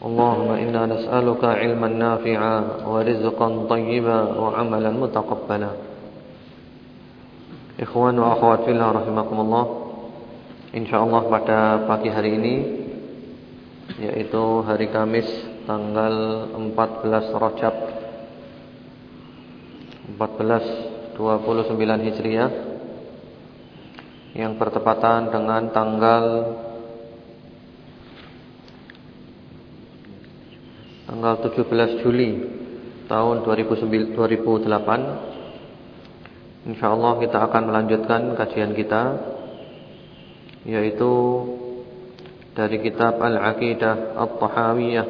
اللهم إنا نسألك علما نافعا ورزقا طيبا وعملا متقبلا Ikhwan wa akhwat fillah rahimakumullah Insyaallah pada pagi hari ini Yaitu hari Kamis Tanggal 14 Rajab 14 29 Hijriah Yang bertepatan dengan tanggal tanggal 17 Juli tahun 2008 InsyaAllah kita akan melanjutkan kajian kita Yaitu Dari kitab Al-Aqidah Al-Tahawiyah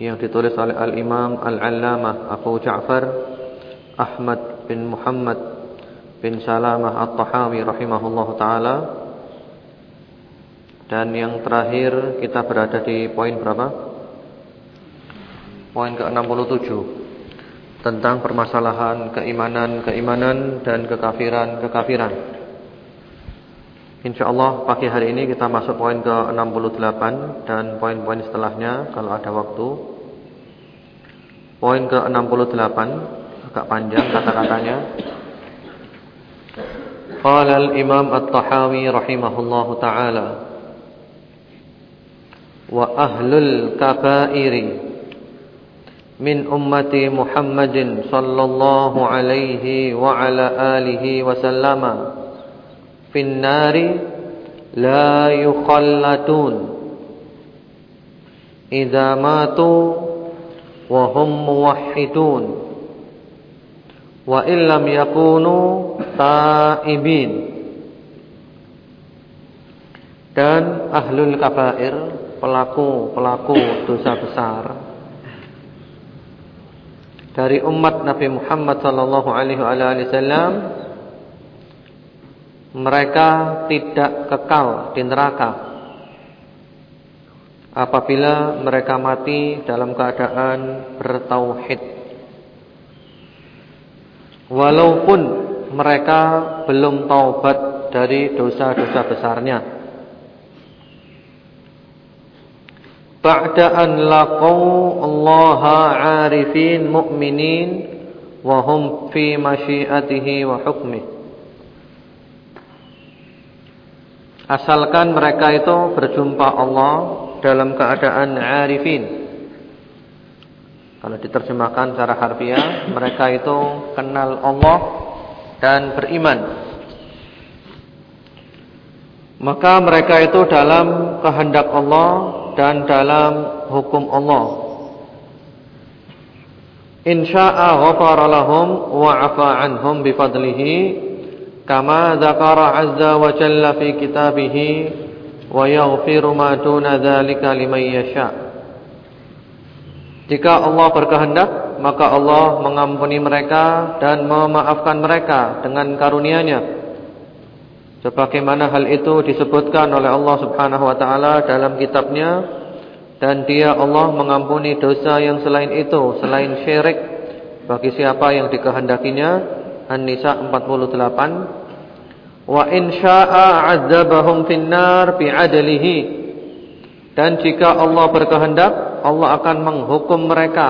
Yang ditulis oleh Al-Imam Al-Allamah Abu Ja'far Ahmad bin Muhammad Bin Salamah Al-Tahawi Rahimahullah Ta'ala Dan yang terakhir Kita berada di poin berapa? Poin ke-67 Tentang permasalahan keimanan-keimanan dan kekafiran-kekafiran InsyaAllah pagi hari ini kita masuk poin ke-68 Dan poin-poin setelahnya kalau ada waktu. Poin ke-68 Agak panjang kata-katanya. Qala al-imam at-tahawi rahimahullahu ta'ala Wa ahlul kabairi من أمة محمد صلى الله عليه وعلى آله وسلم في النار لا يخلدون إذا ماتوا وهم موحدون وإن لم يكونوا تائبين dan ahlul kabair pelaku-pelaku dosa besar dari umat Nabi Muhammad sallallahu alaihi wasallam mereka tidak kekal di neraka apabila mereka mati dalam keadaan bertauhid. Walaupun mereka belum taubat dari dosa-dosa besarnya ba'da an laqaw Allah 'arifin mu'minin wa hum fi masyiatihi wa hukmihi Asalkan mereka itu berjumpa Allah dalam keadaan arifin. Kalau diterjemahkan secara harfiah, mereka itu kenal Allah dan beriman. Maka mereka itu dalam kehendak Allah dan dalam hukum Allah. Insya'a ghafara lahum wa 'afa 'anhum bi fadlihi kama dzakara 'azza wa jalla fi kitabih wa yaghfiru ma duna dzalika liman yasha. Jika Allah berkehendak, maka Allah mengampuni mereka dan memaafkan mereka dengan karunia-Nya. Sebagaimana hal itu disebutkan oleh Allah Subhanahu wa taala dalam kitabnya dan dia Allah mengampuni dosa yang selain itu selain syirik bagi siapa yang dikehendakinya. An-Nisa 48 wa in syaa'a 'adzabahum finnar bi'adlihi. Dan jika Allah berkehendak Allah akan menghukum mereka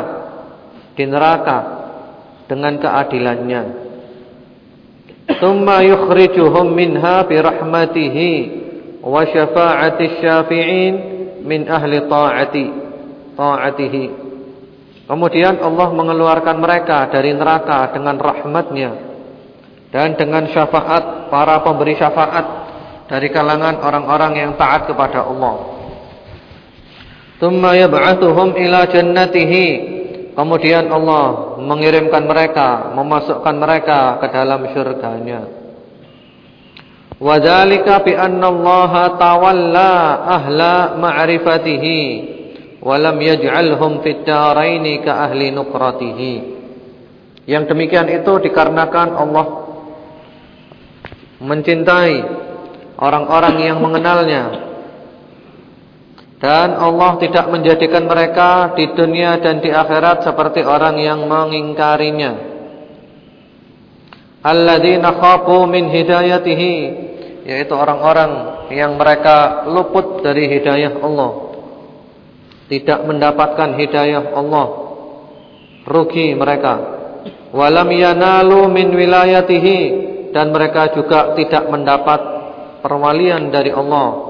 di neraka dengan keadilannya. Thumma yukhrijuhum minha bi rahmatihi wa syafa'ati syafi'in min ahli ta'ati ta'atihi Kemudian Allah mengeluarkan mereka dari neraka dengan rahmatnya dan dengan syafaat para pemberi syafaat dari kalangan orang-orang yang taat kepada Allah. Thumma yab'athuhum ila jannatihi. Kemudian Allah mengirimkan mereka, memasukkan mereka ke dalam Wadzalika bi anna Allah tawalla ahla ma'rifatihi wa lam yaj'alhum fid daraini ka ahli nuqratihi. Yang demikian itu dikarenakan Allah mencintai orang-orang yang mengenalnya dan Allah tidak menjadikan mereka di dunia dan di akhirat seperti orang yang mengingkarinya. Alladzina khafu min hidayatihi yaitu orang-orang yang mereka luput dari hidayah Allah. Tidak mendapatkan hidayah Allah. Rugi mereka. Walam yanalu min wilayatihi dan mereka juga tidak mendapat perwalian dari Allah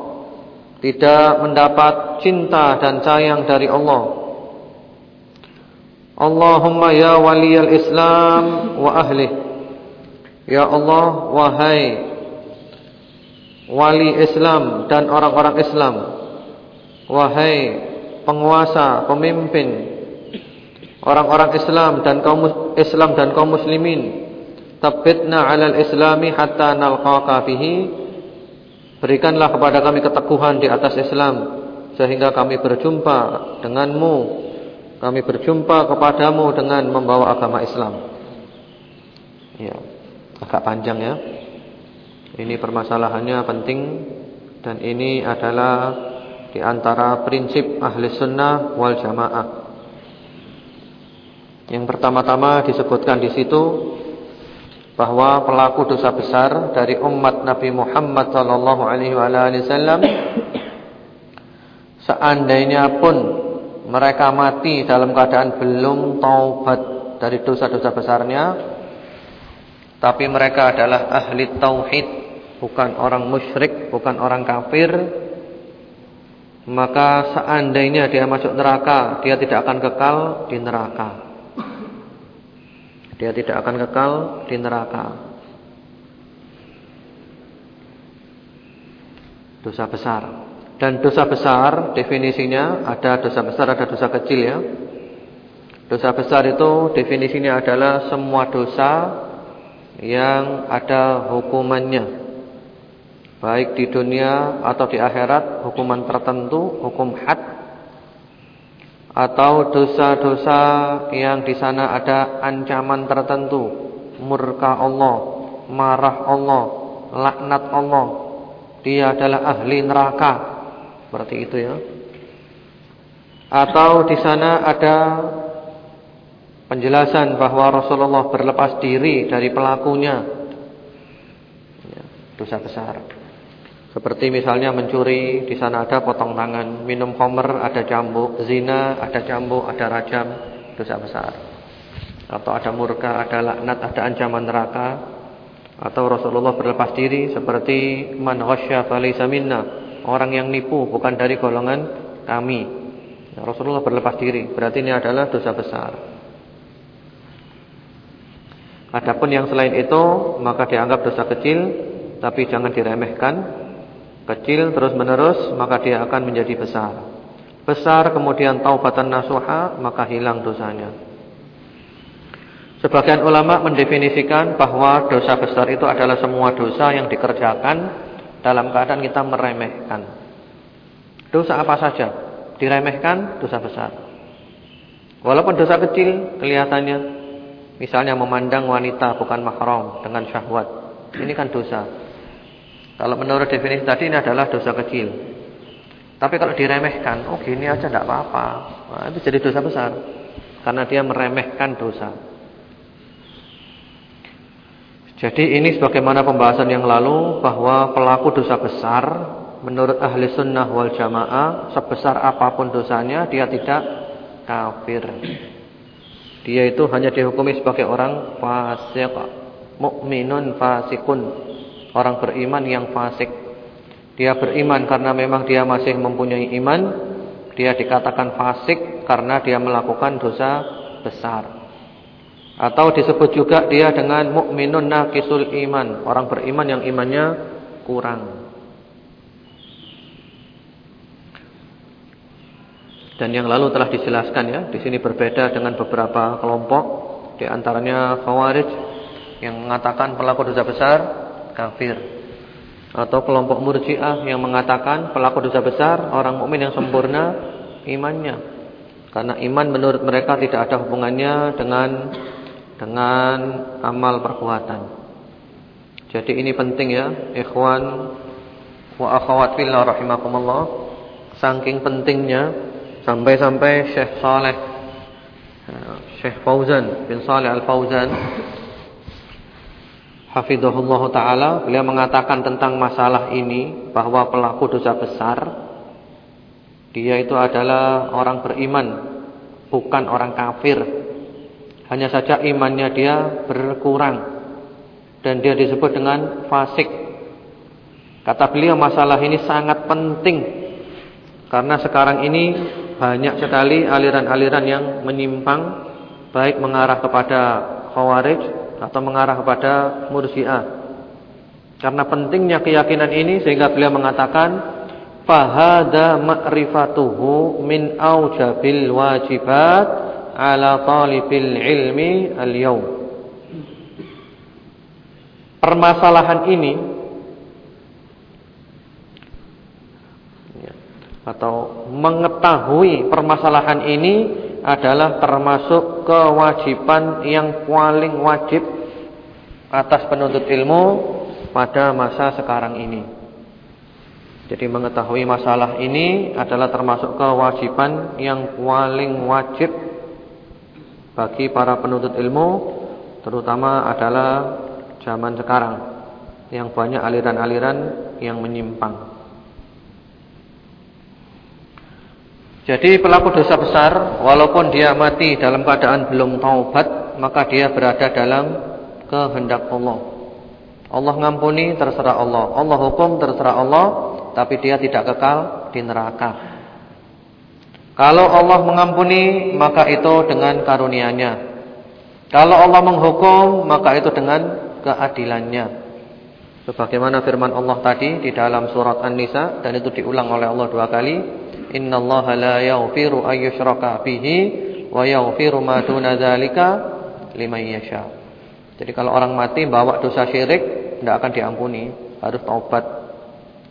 tidak mendapat cinta dan sayang dari Allah. Allahumma ya waliyal Islam wa ahli. Ya Allah, wahai wali Islam dan orang-orang Islam. Wahai penguasa, pemimpin orang-orang Islam dan kaum Islam dan kaum muslimin. Tabbitna 'alal islami hatta nalqaka bihi Berikanlah kepada kami keteguhan di atas Islam sehingga kami berjumpa denganmu. Kami berjumpa kepadamu dengan membawa agama Islam. Ya, agak panjang ya. Ini permasalahannya penting dan ini adalah di antara prinsip ahli sunnah wal jamaah. Yang pertama-tama disebutkan di situ bahwa pelaku dosa besar dari umat Nabi Muhammad sallallahu alaihi wasallam seandainya pun mereka mati dalam keadaan belum taubat dari dosa-dosa besarnya tapi mereka adalah ahli tauhid bukan orang musyrik bukan orang kafir maka seandainya dia masuk neraka dia tidak akan kekal di neraka dia tidak akan kekal di neraka. Dosa besar. Dan dosa besar definisinya ada dosa besar, ada dosa kecil ya. Dosa besar itu definisinya adalah semua dosa yang ada hukumannya. Baik di dunia atau di akhirat, hukuman tertentu, hukum had atau dosa-dosa yang di sana ada ancaman tertentu, murka Allah, marah Allah, laknat Allah. Dia adalah ahli neraka. Seperti itu ya. Atau di sana ada penjelasan bahwa Rasulullah berlepas diri dari pelakunya. Ya, dosa besar. Seperti misalnya mencuri, di sana ada potong tangan, minum khamr ada cambuk, zina ada cambuk, ada rajam, dosa besar. Atau ada murka, ada laknat, ada ancaman neraka. Atau Rasulullah berlepas diri seperti man ghasya falaysa orang yang nipu bukan dari golongan kami. Rasulullah berlepas diri, berarti ini adalah dosa besar. Adapun yang selain itu maka dianggap dosa kecil tapi jangan diremehkan kecil terus menerus maka dia akan menjadi besar. Besar kemudian taubatan nasuha maka hilang dosanya. Sebagian ulama mendefinisikan bahwa dosa besar itu adalah semua dosa yang dikerjakan dalam keadaan kita meremehkan. Dosa apa saja diremehkan dosa besar. Walaupun dosa kecil kelihatannya misalnya memandang wanita bukan mahram dengan syahwat. Ini kan dosa. Kalau menurut definisi tadi ini adalah dosa kecil. Tapi kalau diremehkan, oh gini aja tidak apa-apa. Nah, itu jadi dosa besar. Karena dia meremehkan dosa. Jadi ini sebagaimana pembahasan yang lalu bahwa pelaku dosa besar menurut ahli sunnah wal jamaah sebesar apa pun dosanya dia tidak kafir. Dia itu hanya dihukumi sebagai orang fasik, mukminun fasikun orang beriman yang fasik. Dia beriman karena memang dia masih mempunyai iman. Dia dikatakan fasik karena dia melakukan dosa besar. Atau disebut juga dia dengan mukminun naqisul iman, orang beriman yang imannya kurang. Dan yang lalu telah dijelaskan ya, di sini berbeda dengan beberapa kelompok, di antaranya Khawarij yang mengatakan pelaku dosa besar kafir. Atau kelompok Murji'ah yang mengatakan pelaku dosa besar orang mukmin yang sempurna imannya. Karena iman menurut mereka tidak ada hubungannya dengan dengan amal perbuatan. Jadi ini penting ya, ikhwan wa akhwat fillah rahimakumullah. Saking pentingnya Sampai-sampai Syekh Saleh Syekh Fauzan bin Saleh Al-Fauzan Hafizahullah Ta'ala Beliau mengatakan tentang masalah ini Bahwa pelaku dosa besar Dia itu adalah orang beriman Bukan orang kafir. Hanya saja imannya dia berkurang Dan dia disebut dengan fasik. Kata beliau masalah ini sangat penting Karena sekarang ini banyak sekali aliran-aliran yang menyimpang baik mengarah kepada khawarij atau mengarah kepada murji'ah. Karena pentingnya keyakinan ini sehingga beliau mengatakan fahada ma'rifatuhu min aujabil wajibat ala talibil ilmi al-yawm. Permasalahan ini atau mengetahui permasalahan ini adalah termasuk kewajiban yang paling wajib atas penuntut ilmu pada masa sekarang ini. Jadi mengetahui masalah ini adalah termasuk kewajiban yang paling wajib bagi para penuntut ilmu terutama adalah zaman sekarang yang banyak aliran-aliran yang menyimpang. Jadi pelaku dosa besar walaupun dia mati dalam keadaan belum taubat, maka dia berada dalam kehendak Allah. Allah ngampuni terserah Allah, Allah hukum terserah Allah, tapi dia tidak kekal di neraka. Kalau Allah mengampuni, maka itu dengan karunia-Nya. Kalau Allah menghukum, maka itu dengan keadilannya. Sebagaimana firman Allah tadi di dalam surat An-Nisa dan itu diulang oleh Allah dua kali innallaha la yaghfiru ay yushraka bihi wa yaghfiru ma duna dzalika liman yasha. Jadi kalau orang mati bawa dosa syirik tidak akan diampuni, harus taubat.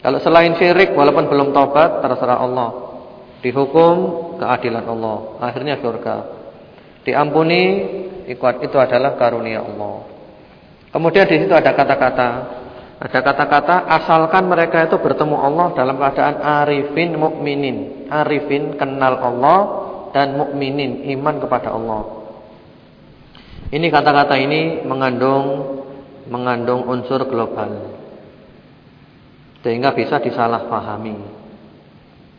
Kalau selain syirik walaupun belum taubat terserah Allah. Dihukum keadilan Allah, akhirnya surga. Diampuni itu adalah karunia Allah. Kemudian di situ ada kata-kata ada kata-kata asalkan mereka itu bertemu Allah dalam keadaan arifin mukminin. Arifin kenal Allah dan mukminin iman kepada Allah. Ini kata-kata ini mengandung mengandung unsur global. Sehingga bisa disalahpahami.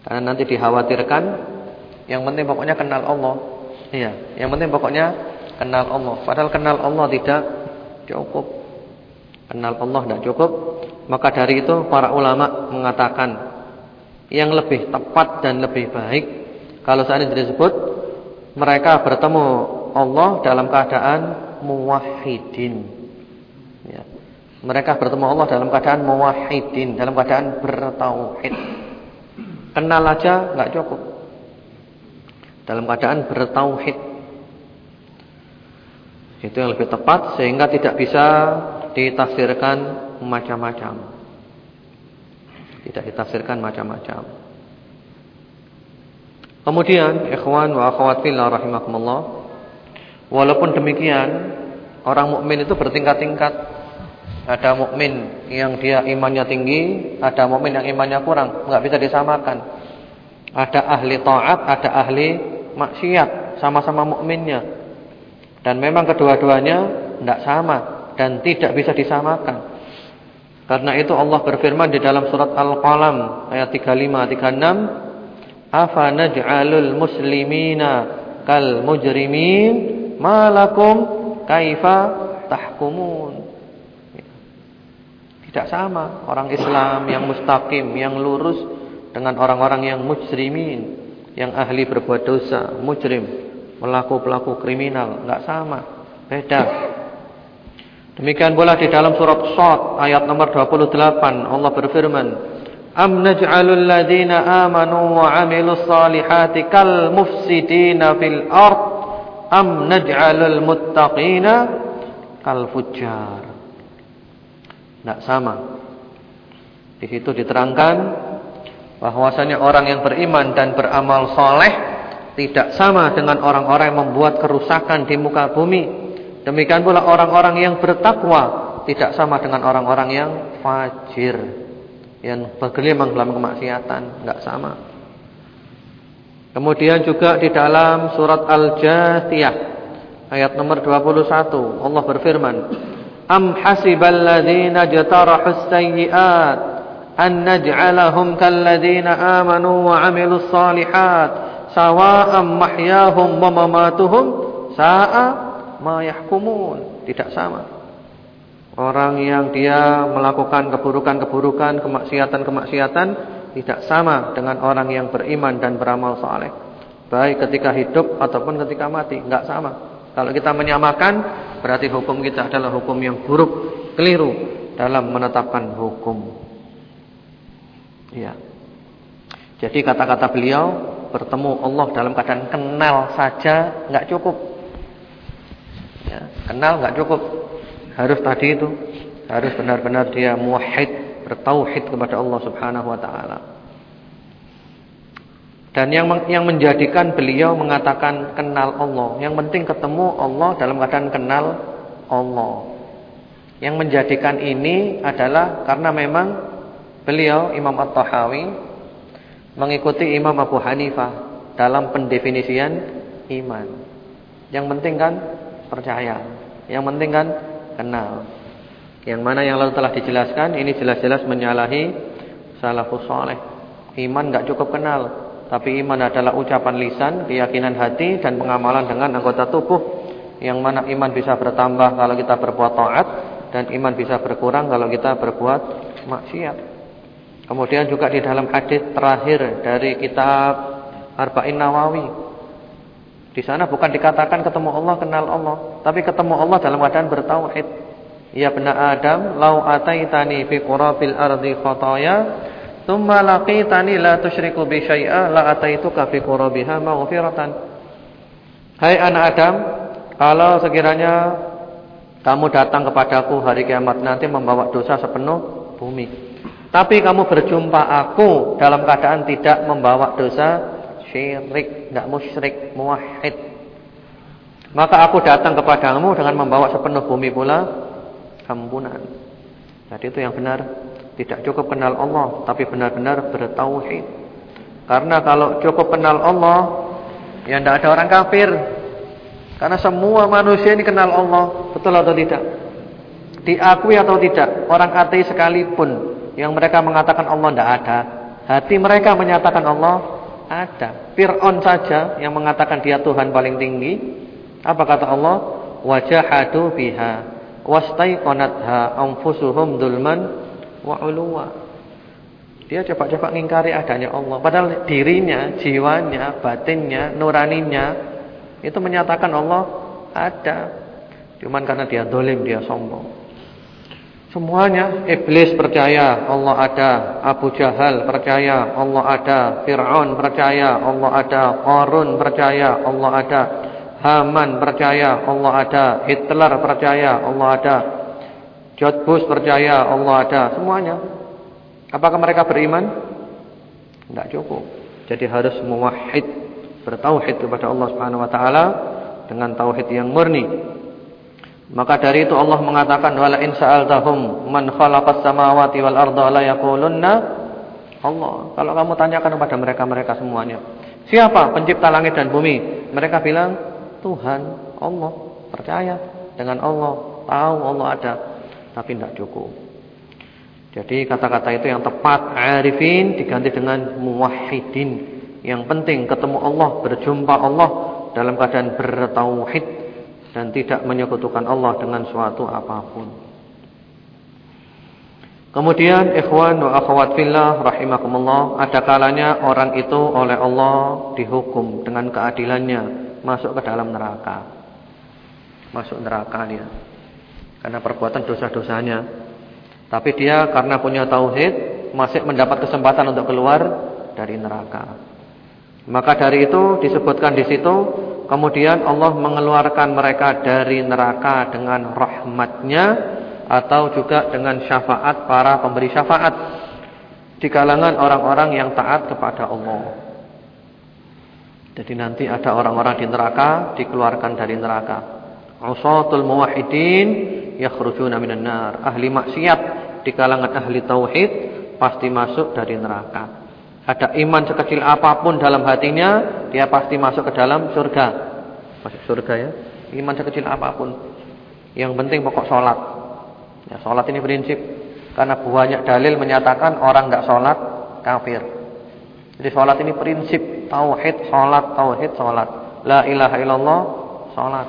Karena nanti dikhawatirkan yang penting pokoknya kenal Allah. Iya, yang penting pokoknya kenal Allah. Padahal kenal Allah tidak cukup. Kenal Allah tidak cukup Maka dari itu para ulama mengatakan Yang lebih tepat dan lebih baik Kalau ini disebut Mereka bertemu Allah dalam keadaan Muwahidin ya. Mereka bertemu Allah dalam keadaan Muwahidin Dalam keadaan bertauhid. Kenal aja nggak cukup. Dalam keadaan bertauhid. Itu yang lebih tepat Sehingga tidak bisa ditafsirkan macam-macam. Tidak ditafsirkan macam-macam. Kemudian, ikhwan wa akhwat fillah rahimakumullah, walaupun demikian, orang mukmin itu bertingkat-tingkat. Ada mukmin yang dia imannya tinggi, ada mukmin yang imannya kurang, enggak bisa disamakan. Ada ahli taat, ada ahli maksiat, sama-sama mukminnya. Dan memang kedua-duanya enggak sama dan tidak bisa disamakan. Karena itu Allah berfirman di dalam surat Al-Qalam ayat 35 36, "Afa naj'alul muslimina kal mujrimin malakum kaifa tahkumun?" Tidak sama orang Islam yang mustaqim, yang lurus dengan orang-orang yang mujrimin, yang ahli berbuat dosa, mujrim, pelaku-pelaku kriminal, enggak sama. Beda. Demikian pula di dalam surat Shad ayat nomor 28 Allah berfirman, "Am naj'alul ladzina amanu wa 'amilus salihati kal mufsidina fil ard am naj'alul muttaqina kal fujjar." Tidak sama. Di situ diterangkan bahwasanya orang yang beriman dan beramal soleh tidak sama dengan orang-orang yang membuat kerusakan di muka bumi Demikian pula orang-orang yang bertakwa tidak sama dengan orang-orang yang fajir, yang bergelimang dalam kemaksiatan, enggak sama. Kemudian juga di dalam surat Al-Jathiyah ayat nomor 21 Allah berfirman, "Am hasibal ladzina jatarahus sayyi'at an naj'alahum kal ladzina amanu wa 'amilus shalihat sawa'am mahyahum wa mamatuhum sa'a ma yahkumun, tidak sama. Orang yang dia melakukan keburukan-keburukan, kemaksiatan-kemaksiatan tidak sama dengan orang yang beriman dan beramal saleh. Baik ketika hidup ataupun ketika mati, enggak sama. Kalau kita menyamakan berarti hukum kita adalah hukum yang buruk, keliru dalam menetapkan hukum. Iya. Jadi kata-kata beliau bertemu Allah dalam keadaan kenal saja enggak cukup. Ya, kenal nggak cukup. Harus tadi itu, harus benar-benar dia muwahhid, bertauhid kepada Allah Subhanahu wa taala. Dan yang yang menjadikan beliau mengatakan kenal Allah, yang penting ketemu Allah dalam keadaan kenal Allah. Yang menjadikan ini adalah karena memang beliau Imam At-Tahawi mengikuti Imam Abu Hanifah dalam pendefinisian iman. Yang penting kan percaya. Yang penting kan kenal. Yang mana yang lalu telah dijelaskan ini jelas-jelas menyalahi salafus saleh. Iman enggak cukup kenal, tapi iman adalah ucapan lisan, keyakinan hati dan pengamalan dengan anggota tubuh. Yang mana iman bisa bertambah kalau kita berbuat taat dan iman bisa berkurang kalau kita berbuat maksiat. Kemudian juga di dalam hadis terakhir dari kitab Arba'in Nawawi di sana bukan dikatakan ketemu Allah, kenal Allah, tapi ketemu Allah dalam keadaan bertauhid. Ya benar Adam, lau ataitani fi qurabil ardi khataya, thumma laqitani la tusyriku bi syai'a la ataituka fi qurabiha maghfiratan. Hai anak Adam, kalau sekiranya kamu datang kepadaku hari kiamat nanti membawa dosa sepenuh bumi. Tapi kamu berjumpa aku dalam keadaan tidak membawa dosa syirik, tidak musyrik, muwahhid. Maka aku datang kepadamu dengan membawa sepenuh bumi pula ampunan. Jadi itu yang benar. Tidak cukup kenal Allah, tapi benar-benar bertauhid. Karena kalau cukup kenal Allah, ya tidak ada orang kafir. Karena semua manusia ini kenal Allah, betul atau tidak? Diakui atau tidak, orang ateis sekalipun yang mereka mengatakan Allah tidak ada, hati mereka menyatakan Allah ada. Fir'aun saja yang mengatakan dia Tuhan paling tinggi. Apa kata Allah? Wajahadu biha wastaiqanatha anfusuhum dulman wa uluwa. Dia coba-coba ngingkari adanya Allah. Padahal dirinya, jiwanya, batinnya, nuraninya itu menyatakan Allah ada. Cuman karena dia dolim, dia sombong. Semuanya iblis percaya Allah ada, Abu Jahal percaya Allah ada, Fir'aun percaya Allah ada, Qarun percaya Allah ada, Haman percaya Allah ada, Hitler percaya Allah ada, George percaya Allah ada, semuanya. Apakah mereka beriman? Tidak cukup. Jadi harus muwahhid, bertauhid kepada Allah Subhanahu wa taala dengan tauhid yang murni. Maka dari itu Allah mengatakan wala in sa'altahum man khalaqas samawati wal arda la yaqulunna Allah. Kalau kamu tanyakan kepada mereka-mereka semuanya, siapa pencipta langit dan bumi? Mereka bilang Tuhan, Allah. Percaya dengan Allah, tahu Allah ada, tapi tidak cukup. Jadi kata-kata itu yang tepat arifin diganti dengan muwahhidin. Yang penting ketemu Allah, berjumpa Allah dalam keadaan bertauhid dan tidak menyekutukan Allah dengan suatu apa pun. Kemudian ikhwan wa akhwat fillah rahimakumullah, ada kalanya orang itu oleh Allah dihukum dengan keadilannya masuk ke dalam neraka. masuk neraka dia. Karena perbuatan dosa-dosanya. Tapi dia karena punya tauhid masih mendapat kesempatan untuk keluar dari neraka. Maka dari itu disebutkan di situ kemudian Allah mengeluarkan mereka dari neraka dengan rahmatnya atau juga dengan syafaat para pemberi syafaat di kalangan orang-orang yang taat kepada Allah. Jadi nanti ada orang-orang di neraka dikeluarkan dari neraka. Usatul muwahhidin yakhrujuna minan nar. Ahli maksiat di kalangan ahli tauhid pasti masuk dari neraka. Ada iman sekecil apa pun dalam hatinya, dia pasti masuk ke dalam surga. Masuk surga ya. Iman sekecil apa pun. Yang penting pokok salat. Ya, salat ini prinsip karena banyak dalil menyatakan orang enggak salat kafir. Jadi salat ini prinsip tauhid salat, tauhid salat. La ilaha illallah salat.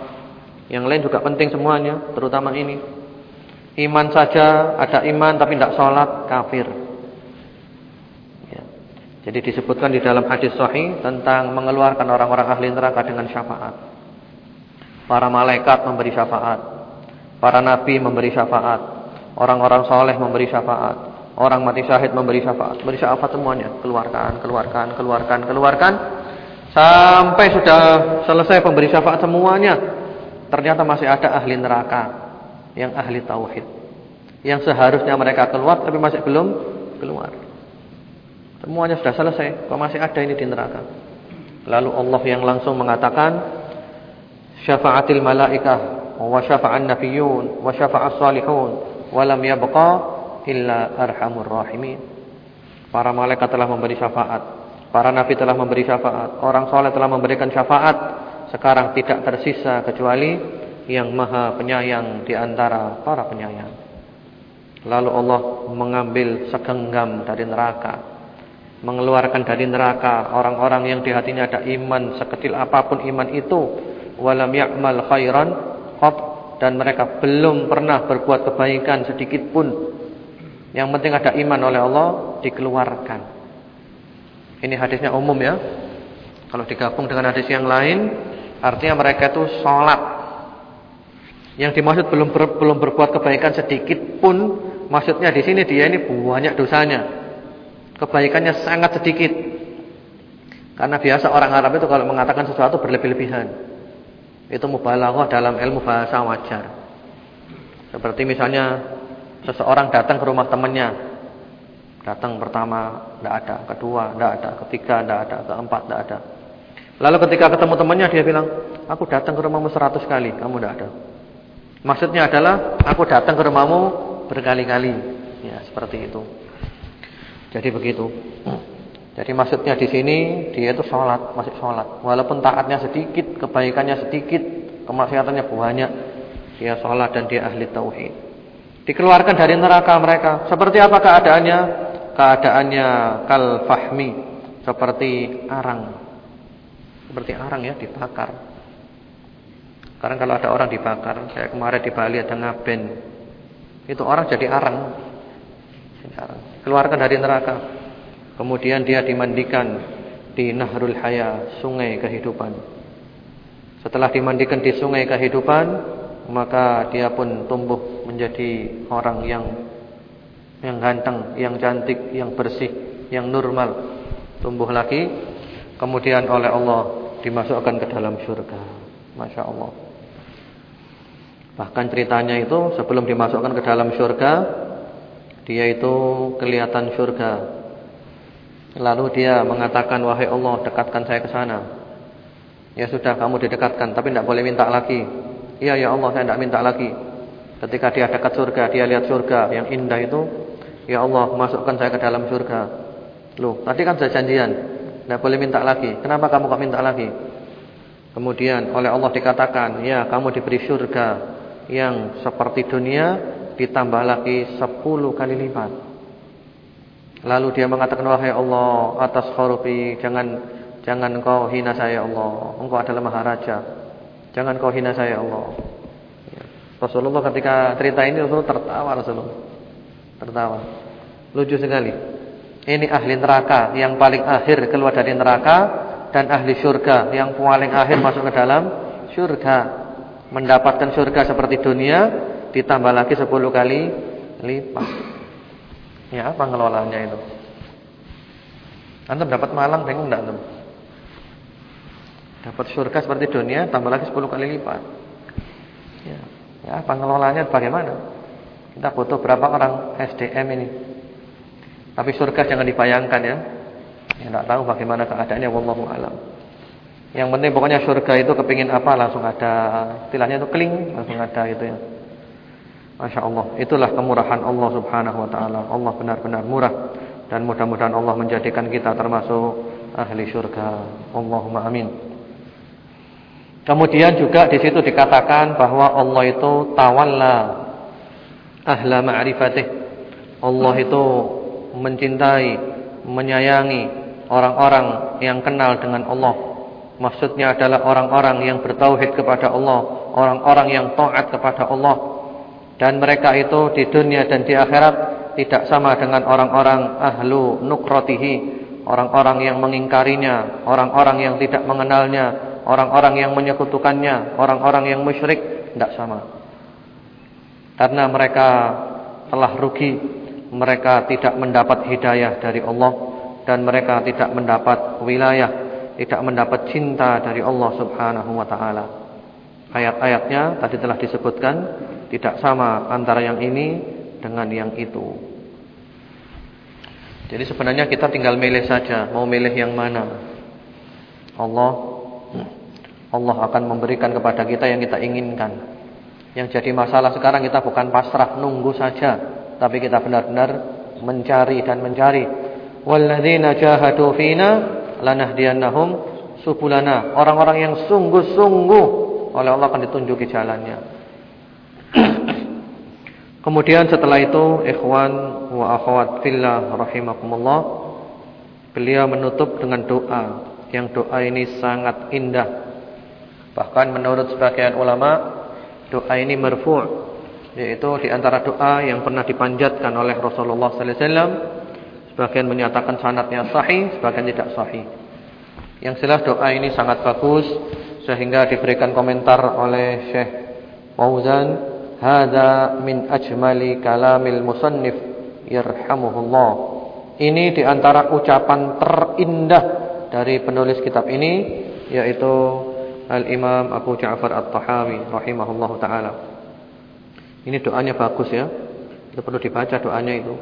Yang lain juga penting semuanya, terutama ini. Iman saja ada iman tapi tidak salat kafir. Jadi disebutkan di dalam hadis sahih tentang mengeluarkan orang-orang ahli neraka dengan syafaat. Para malaikat memberi syafaat. Para nabi memberi syafaat. Orang-orang soleh memberi syafaat. Orang mati syahid memberi syafaat, beri syafaat semuanya, keluarkan, keluarkan, keluarkan, keluarkan sampai sudah selesai pemberi syafaat semuanya. Ternyata masih ada ahli neraka yang ahli tauhid. Yang seharusnya mereka keluar tapi masih belum keluar. Semuanya sudah selesai, kok masih ada ini di neraka. Lalu Allah yang langsung mengatakan syafa'atil malaikah wa syafa'an nabiyyun wa syafa'as salihun wa lam yabqa illa arhamur rahimin. Para malaikat telah memberi syafaat, para nabi telah memberi syafaat, orang soleh telah memberikan syafaat. Sekarang tidak tersisa kecuali yang maha penyayang di antara para penyayang. Lalu Allah mengambil segenggam dari neraka, mengeluarkan dari neraka orang-orang yang di hatinya ada iman sekecil apa pun iman itu, walam ya'mal khairan qat dan mereka belum pernah berbuat kebaikan sedikit pun yang penting ada iman oleh Allah dikeluarkan. Ini hadisnya umum ya. Kalau digabung dengan hadis yang lain, artinya mereka itu sholat. Yang dimaksud belum ber, belum berbuat kebaikan sedikit pun, maksudnya di sini dia ini banyak dosanya. Kebaikannya sangat sedikit. Karena biasa orang Arab itu kalau mengatakan sesuatu berlebih-lebihan. Itu mubalaghah dalam ilmu bahasa wajar. Seperti misalnya seseorang datang ke rumah temannya. Datang pertama tidak ada, kedua tidak ada, ketiga tidak ada, keempat tidak ada. Lalu ketika ketemu temannya dia bilang, "Aku datang ke rumahmu seratus kali, kamu tidak ada." Maksudnya adalah aku datang ke rumahmu berkali-kali. Ya, seperti itu. Jadi begitu. Jadi maksudnya di sini dia itu sholat, masih sholat. Walaupun taatnya sedikit, kebaikannya sedikit, kemaksiatannya banyak. Dia sholat dan dia ahli tauhid dikeluarkan dari neraka mereka. Seperti apa keadaannya? Keadaannya kal fahmi, seperti arang. Seperti arang ya dibakar. Karena kalau ada orang dibakar, saya kemarin di Bali ada ngaben. Itu orang jadi arang. Keluarkan dari neraka. Kemudian dia dimandikan di Nahrul Haya, sungai kehidupan. Setelah dimandikan di sungai kehidupan, maka dia pun tumbuh menjadi orang yang yang ganteng, yang cantik, yang bersih, yang normal. Tumbuh lagi kemudian oleh Allah dimasukkan ke dalam surga. Masya Allah. Bahkan ceritanya itu sebelum dimasukkan ke dalam surga, dia itu kelihatan surga. Lalu dia mengatakan, "Wahai Allah, dekatkan saya ke sana." Ya sudah, kamu didekatkan, tapi tidak boleh minta lagi. Iya ya Allah saya tidak minta lagi. Ketika dia dekat surga, dia lihat surga yang indah itu, ya Allah masukkan saya ke dalam surga. Loh, tadi kan saya janjian, tidak boleh minta lagi. Kenapa kamu kok minta lagi? Kemudian oleh Allah dikatakan, ya kamu diberi surga yang seperti dunia ditambah lagi 10 kali lipat. Lalu dia mengatakan wahai Allah atas kharufi jangan jangan kau hina saya ya Allah. Engkau adalah maharaja. Jangan kau hina saya Allah. Ya. Rasulullah ketika cerita ini Rasulullah tertawa Rasulullah. Tertawa. Lucu sekali. Ini ahli neraka yang paling akhir keluar dari neraka dan ahli surga yang paling akhir masuk ke dalam surga. mendapatkan surga seperti dunia ditambah lagi 10 kali lipat. Ya, pengelolaannya itu. Antum dapat malang bingung enggak antum? Dapat surga seperti dunia tambah lagi 10 kali lipat. Ya, ya pengelolaannya bagaimana? Kita butuh berapa orang SDM ini? Tapi surga jangan dibayangkan ya. Ya enggak tahu bagaimana keadaannya wallahu alam. Yang penting pokoknya surga itu kepingin apa langsung ada. Istilahnya itu kling langsung ada gitu ya. Masya Allah Itulah kemurahan Allah subhanahu wa ta'ala Allah benar-benar murah Dan mudah-mudahan Allah menjadikan kita termasuk Ahli surga Allahumma amin Kemudian juga di situ dikatakan bahwa Allah itu tawalla ahla ma'rifatih. Allah itu mencintai, menyayangi orang-orang yang kenal dengan Allah. Maksudnya adalah orang-orang yang bertauhid kepada Allah, orang-orang yang taat kepada Allah. Dan mereka itu di dunia dan di akhirat tidak sama dengan orang-orang ahlu nukrotihi. Orang-orang yang mengingkarinya, orang-orang yang tidak mengenalnya, orang-orang yang menyekutukannya, orang-orang yang musyrik, tidak sama. Karena mereka telah rugi, mereka tidak mendapat hidayah dari Allah dan mereka tidak mendapat wilayah, tidak mendapat cinta dari Allah Subhanahu wa taala. Ayat-ayatnya tadi telah disebutkan tidak sama antara yang ini dengan yang itu. Jadi sebenarnya kita tinggal milih saja mau milih yang mana. Allah Allah akan memberikan kepada kita yang kita inginkan. Yang jadi masalah sekarang kita bukan pasrah nunggu saja, tapi kita benar-benar mencari dan mencari. Walladzina jahadu fina lanahdiyannahum subulana. Orang-orang yang sungguh-sungguh oleh Allah akan ditunjuki jalannya. Kemudian setelah itu ikhwan wa akhwat fillah rahimakumullah beliau menutup dengan doa yang doa ini sangat indah. Bahkan menurut sebagian ulama doa ini marfu' yaitu di antara doa yang pernah dipanjatkan oleh Rasulullah sallallahu alaihi wasallam. Sebagian menyatakan sanatnya sahih, sebagian tidak sahih. Yang jelas doa ini sangat bagus sehingga diberikan komentar oleh Syekh Fauzan Hada min ajmali kalamil musannif yarhamuhullah. Ini di antara ucapan terindah dari penulis kitab ini yaitu Al-Imam Abu Ja'far At-Tahawi rahimahullah taala. Ini doanya bagus ya. Itu perlu dibaca doanya itu.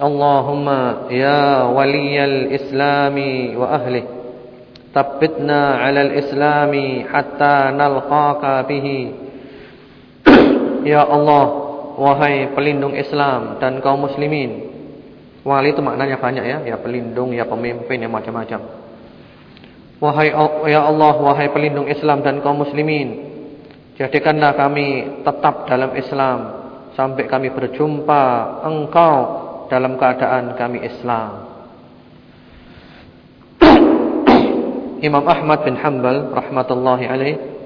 Allahumma ya waliyal islami wa ahli tabbitna 'alal islami hatta nalqaka bihi Ya Allah, wahai pelindung Islam dan kaum muslimin. Wali itu maknanya banyak ya, ya pelindung, ya pemimpin, ya macam-macam. Wahai ya Allah, wahai pelindung Islam dan kaum muslimin, jadikanlah kami tetap dalam Islam sampai kami berjumpa engkau dalam keadaan kami Islam. Imam Ahmad bin Hanbal rahmatullahi alaih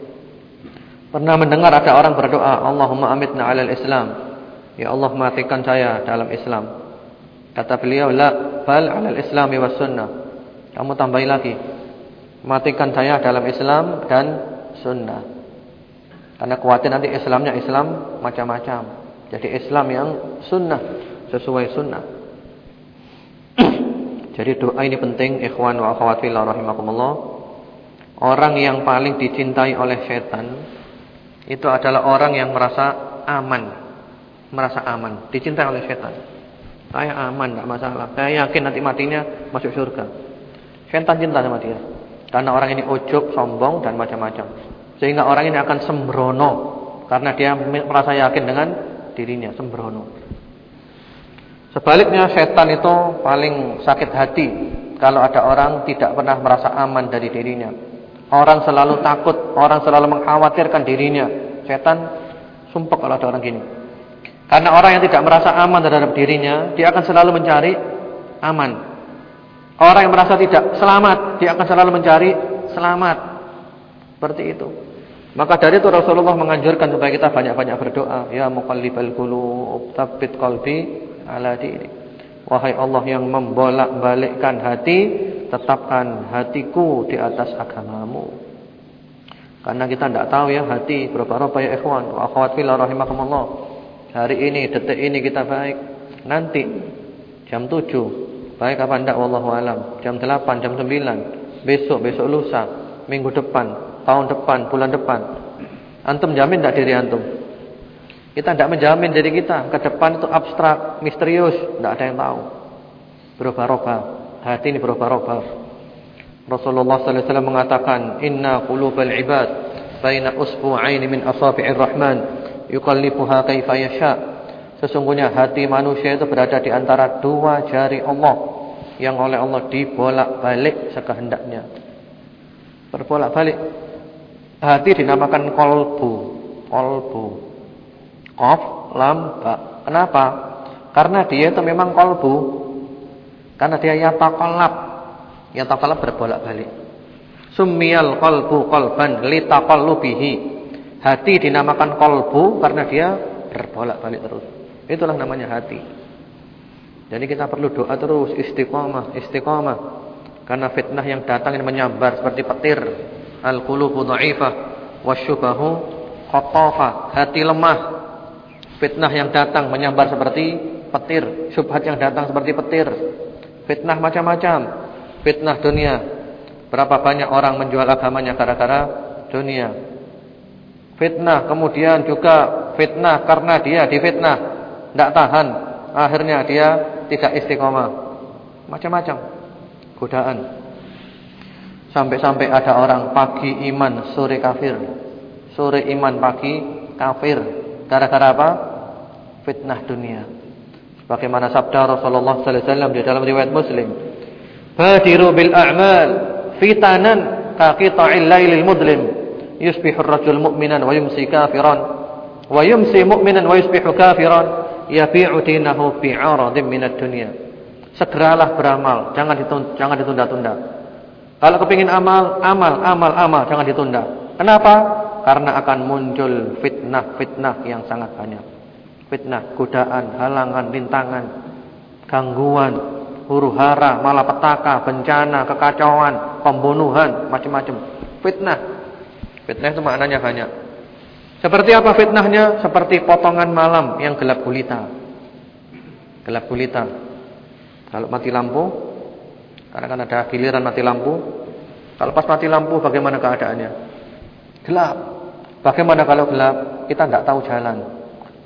Pernah mendengar ada orang berdoa, Allahumma amitna alal Islam. Ya Allah matikan saya dalam Islam. Kata beliau, la bal alal Islami was sunnah. Kamu tambahi lagi. Matikan saya dalam Islam dan sunnah. Karena khawatir nanti Islamnya Islam macam-macam. Jadi Islam yang sunnah, sesuai sunnah. Jadi doa ini penting ikhwan wa akhwat fillah rahimakumullah. Orang yang paling dicintai oleh setan itu adalah orang yang merasa aman, merasa aman, dicintai oleh setan. Saya aman, tidak masalah. Saya yakin nanti matinya masuk surga. Setan cinta sama dia. Karena orang ini ujub, sombong dan macam-macam. Sehingga orang ini akan sembrono karena dia merasa yakin dengan dirinya, sembrono. Sebaliknya setan itu paling sakit hati kalau ada orang tidak pernah merasa aman dari dirinya. Orang selalu takut, orang selalu mengkhawatirkan dirinya. Setan sumpah kalau ada orang gini. Karena orang yang tidak merasa aman terhadap dirinya, dia akan selalu mencari aman. Orang yang merasa tidak selamat, dia akan selalu mencari selamat. Seperti itu. Maka dari itu Rasulullah menganjurkan supaya kita banyak-banyak berdoa, ya muqallibal qulub, tsabbit qalbi ala dini. Wahai Allah yang membolak-balikkan hati, tetapkan hatiku di atas agamamu. Karena kita tidak tahu ya hati berubah-ubah ya ikhwan wa akhwat fillah rahimakumullah. Hari ini, detik ini kita baik. Nanti jam 7 baik apa enggak wallahu alam. Jam 8, jam 9, besok, besok lusa, minggu depan, tahun depan, bulan depan. Antum jamin tidak diri antum? Kita tidak menjamin diri kita ke depan itu abstrak, misterius, tidak ada yang tahu. Berubah-ubah, hati ini berubah-ubah. Rasulullah sallallahu alaihi wasallam mengatakan, "Inna qulubal ibad baina usbu'ain min asabi'ir rahman yuqallibuha kaifa yasha." Sesungguhnya hati manusia itu berada di antara dua jari Allah yang oleh Allah dibolak-balik sekehendaknya. Berbolak-balik. Hati dinamakan kolbu, kolbu. Qaf, lam, ba. Kenapa? Karena dia itu memang kolbu. Karena dia yataqallab yang taqallab berbolak-balik. Summiyal qalbu qalban litaqallubihi. Hati dinamakan qalbu karena dia berbolak-balik terus. Itulah namanya hati. Jadi kita perlu doa terus istiqamah, istiqamah. Karena fitnah yang datang ini menyambar seperti petir. Al-qulubu dha'ifah wasyubahu khatafa. Hati lemah. Fitnah yang datang menyambar seperti petir, syubhat yang datang seperti petir. Fitnah macam-macam fitnah dunia. Berapa banyak orang menjual agamanya gara-gara dunia. Fitnah kemudian juga fitnah karena dia difitnah, tidak tahan, akhirnya dia tidak istiqomah. Macam-macam godaan. Sampai-sampai ada orang pagi iman, sore kafir. Sore iman, pagi kafir. Gara-gara apa? Fitnah dunia. Bagaimana sabda Rasulullah sallallahu alaihi wasallam di dalam riwayat Muslim, Badiru bil a'mal fitanan ka qita'il lailil mudlim. Yusbihu ar-rajul mu'minan wa yumsi kafiran. Wa yumsi mu'minan wa yusbihu kafiran. Yabi'u dinahu bi'aradin minad dunya. Segeralah beramal jangan ditunda jangan ditunda-tunda. Kalau kepingin amal amal amal amal jangan ditunda. Kenapa? Karena akan muncul fitnah-fitnah yang sangat banyak fitnah godaan halangan rintangan gangguan huru hara, malapetaka, bencana, kekacauan, pembunuhan, macam-macam. Fitnah. Fitnah itu maknanya banyak. Seperti apa fitnahnya? Seperti potongan malam yang gelap gulita. Gelap gulita. Kalau mati lampu, karena kan ada giliran mati lampu. Kalau pas mati lampu bagaimana keadaannya? Gelap. Bagaimana kalau gelap? Kita tidak tahu jalan.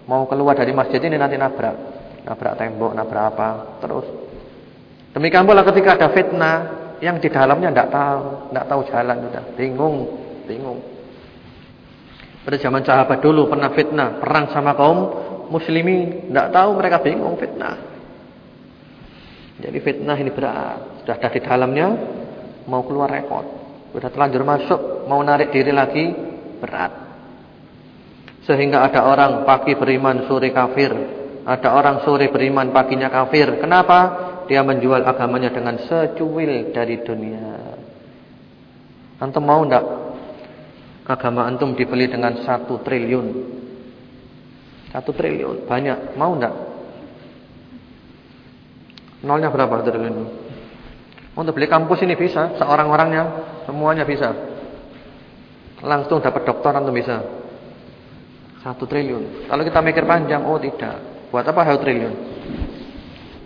Mau keluar dari masjid ini nanti nabrak. Nabrak tembok, nabrak apa. Terus Demikian pula ketika ada fitnah yang di dalamnya tidak tahu, tidak tahu jalan sudah, bingung, bingung. Pada zaman sahabat dulu pernah fitnah, perang sama kaum muslimin, tidak tahu mereka bingung fitnah. Jadi fitnah ini berat, sudah ada di dalamnya, mau keluar rekod, sudah telanjur masuk, mau narik diri lagi berat. Sehingga ada orang pagi beriman sore kafir, ada orang sore beriman paginya kafir. Kenapa? dia menjual agamanya dengan secuil dari dunia. Antum mau enggak agama antum dibeli dengan satu triliun? Satu triliun, banyak. Mau enggak? Nolnya berapa triliun? Untuk beli kampus ini bisa, seorang-orangnya, semuanya bisa. Langsung dapat doktor antum bisa. Satu triliun. Kalau kita mikir panjang, oh tidak. Buat apa satu triliun?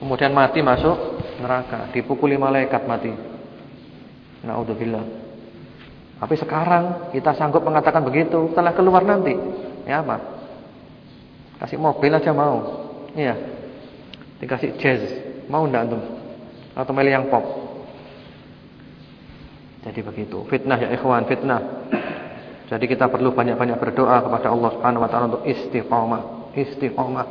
Kemudian mati masuk neraka, dipukuli malaikat mati. Nauzubillah. Tapi sekarang kita sanggup mengatakan begitu, setelah keluar nanti, ya apa? Kasih mobil aja mau. Iya. Dikasih jazz, mau ndak antum? Atau milih yang pop? Jadi begitu. Fitnah ya ikhwan, fitnah. Jadi kita perlu banyak-banyak berdoa kepada Allah Subhanahu wa taala untuk istiqamah, istiqamah.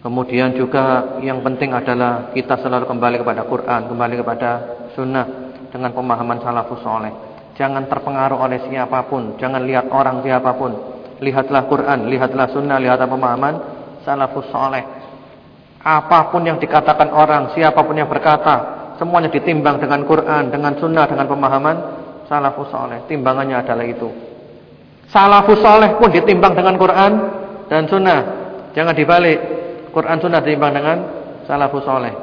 Kemudian juga yang penting adalah kita selalu kembali kepada Quran, kembali kepada Sunnah dengan pemahaman salafus soleh. Jangan terpengaruh oleh siapa pun, jangan lihat orang siapa pun. Lihatlah Quran, lihatlah Sunnah, lihatlah pemahaman salafus soleh. Apa pun yang dikatakan orang, siapa pun yang berkata, semuanya ditimbang dengan Quran, dengan Sunnah, dengan pemahaman salafus soleh. Timbangannya adalah itu. Salafus soleh pun ditimbang dengan Quran dan Sunnah. Jangan dibalik. Quran Sunnah ditimbang dengan salafus soleh.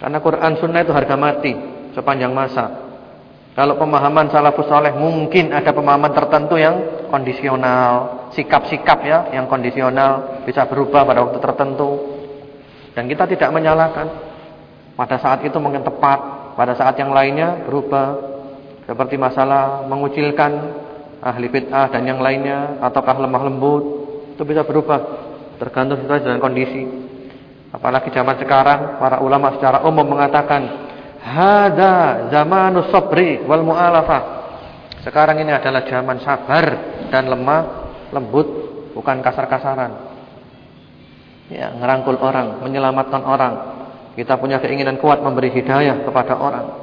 Karena Quran Sunnah itu harga mati sepanjang masa. Kalau pemahaman salafus saleh mungkin ada pemahaman tertentu yang kondisional, sikap-sikap ya yang kondisional bisa berubah pada waktu tertentu. Dan kita tidak menyalahkan. Pada saat itu mungkin tepat, pada saat yang lainnya berubah. Seperti masalah mengucilkan ahli bid'ah dan yang lainnya ataukah lemah lembut, itu bisa berubah tergantung situasi dan kondisi. Apalagi zaman sekarang para ulama secara umum mengatakan hada zamanus sabri wal mu'alafah. Sekarang ini adalah zaman sabar dan lemah lembut, bukan kasar-kasaran. Ya, ngerangkul orang, menyelamatkan orang. Kita punya keinginan kuat memberi hidayah kepada orang.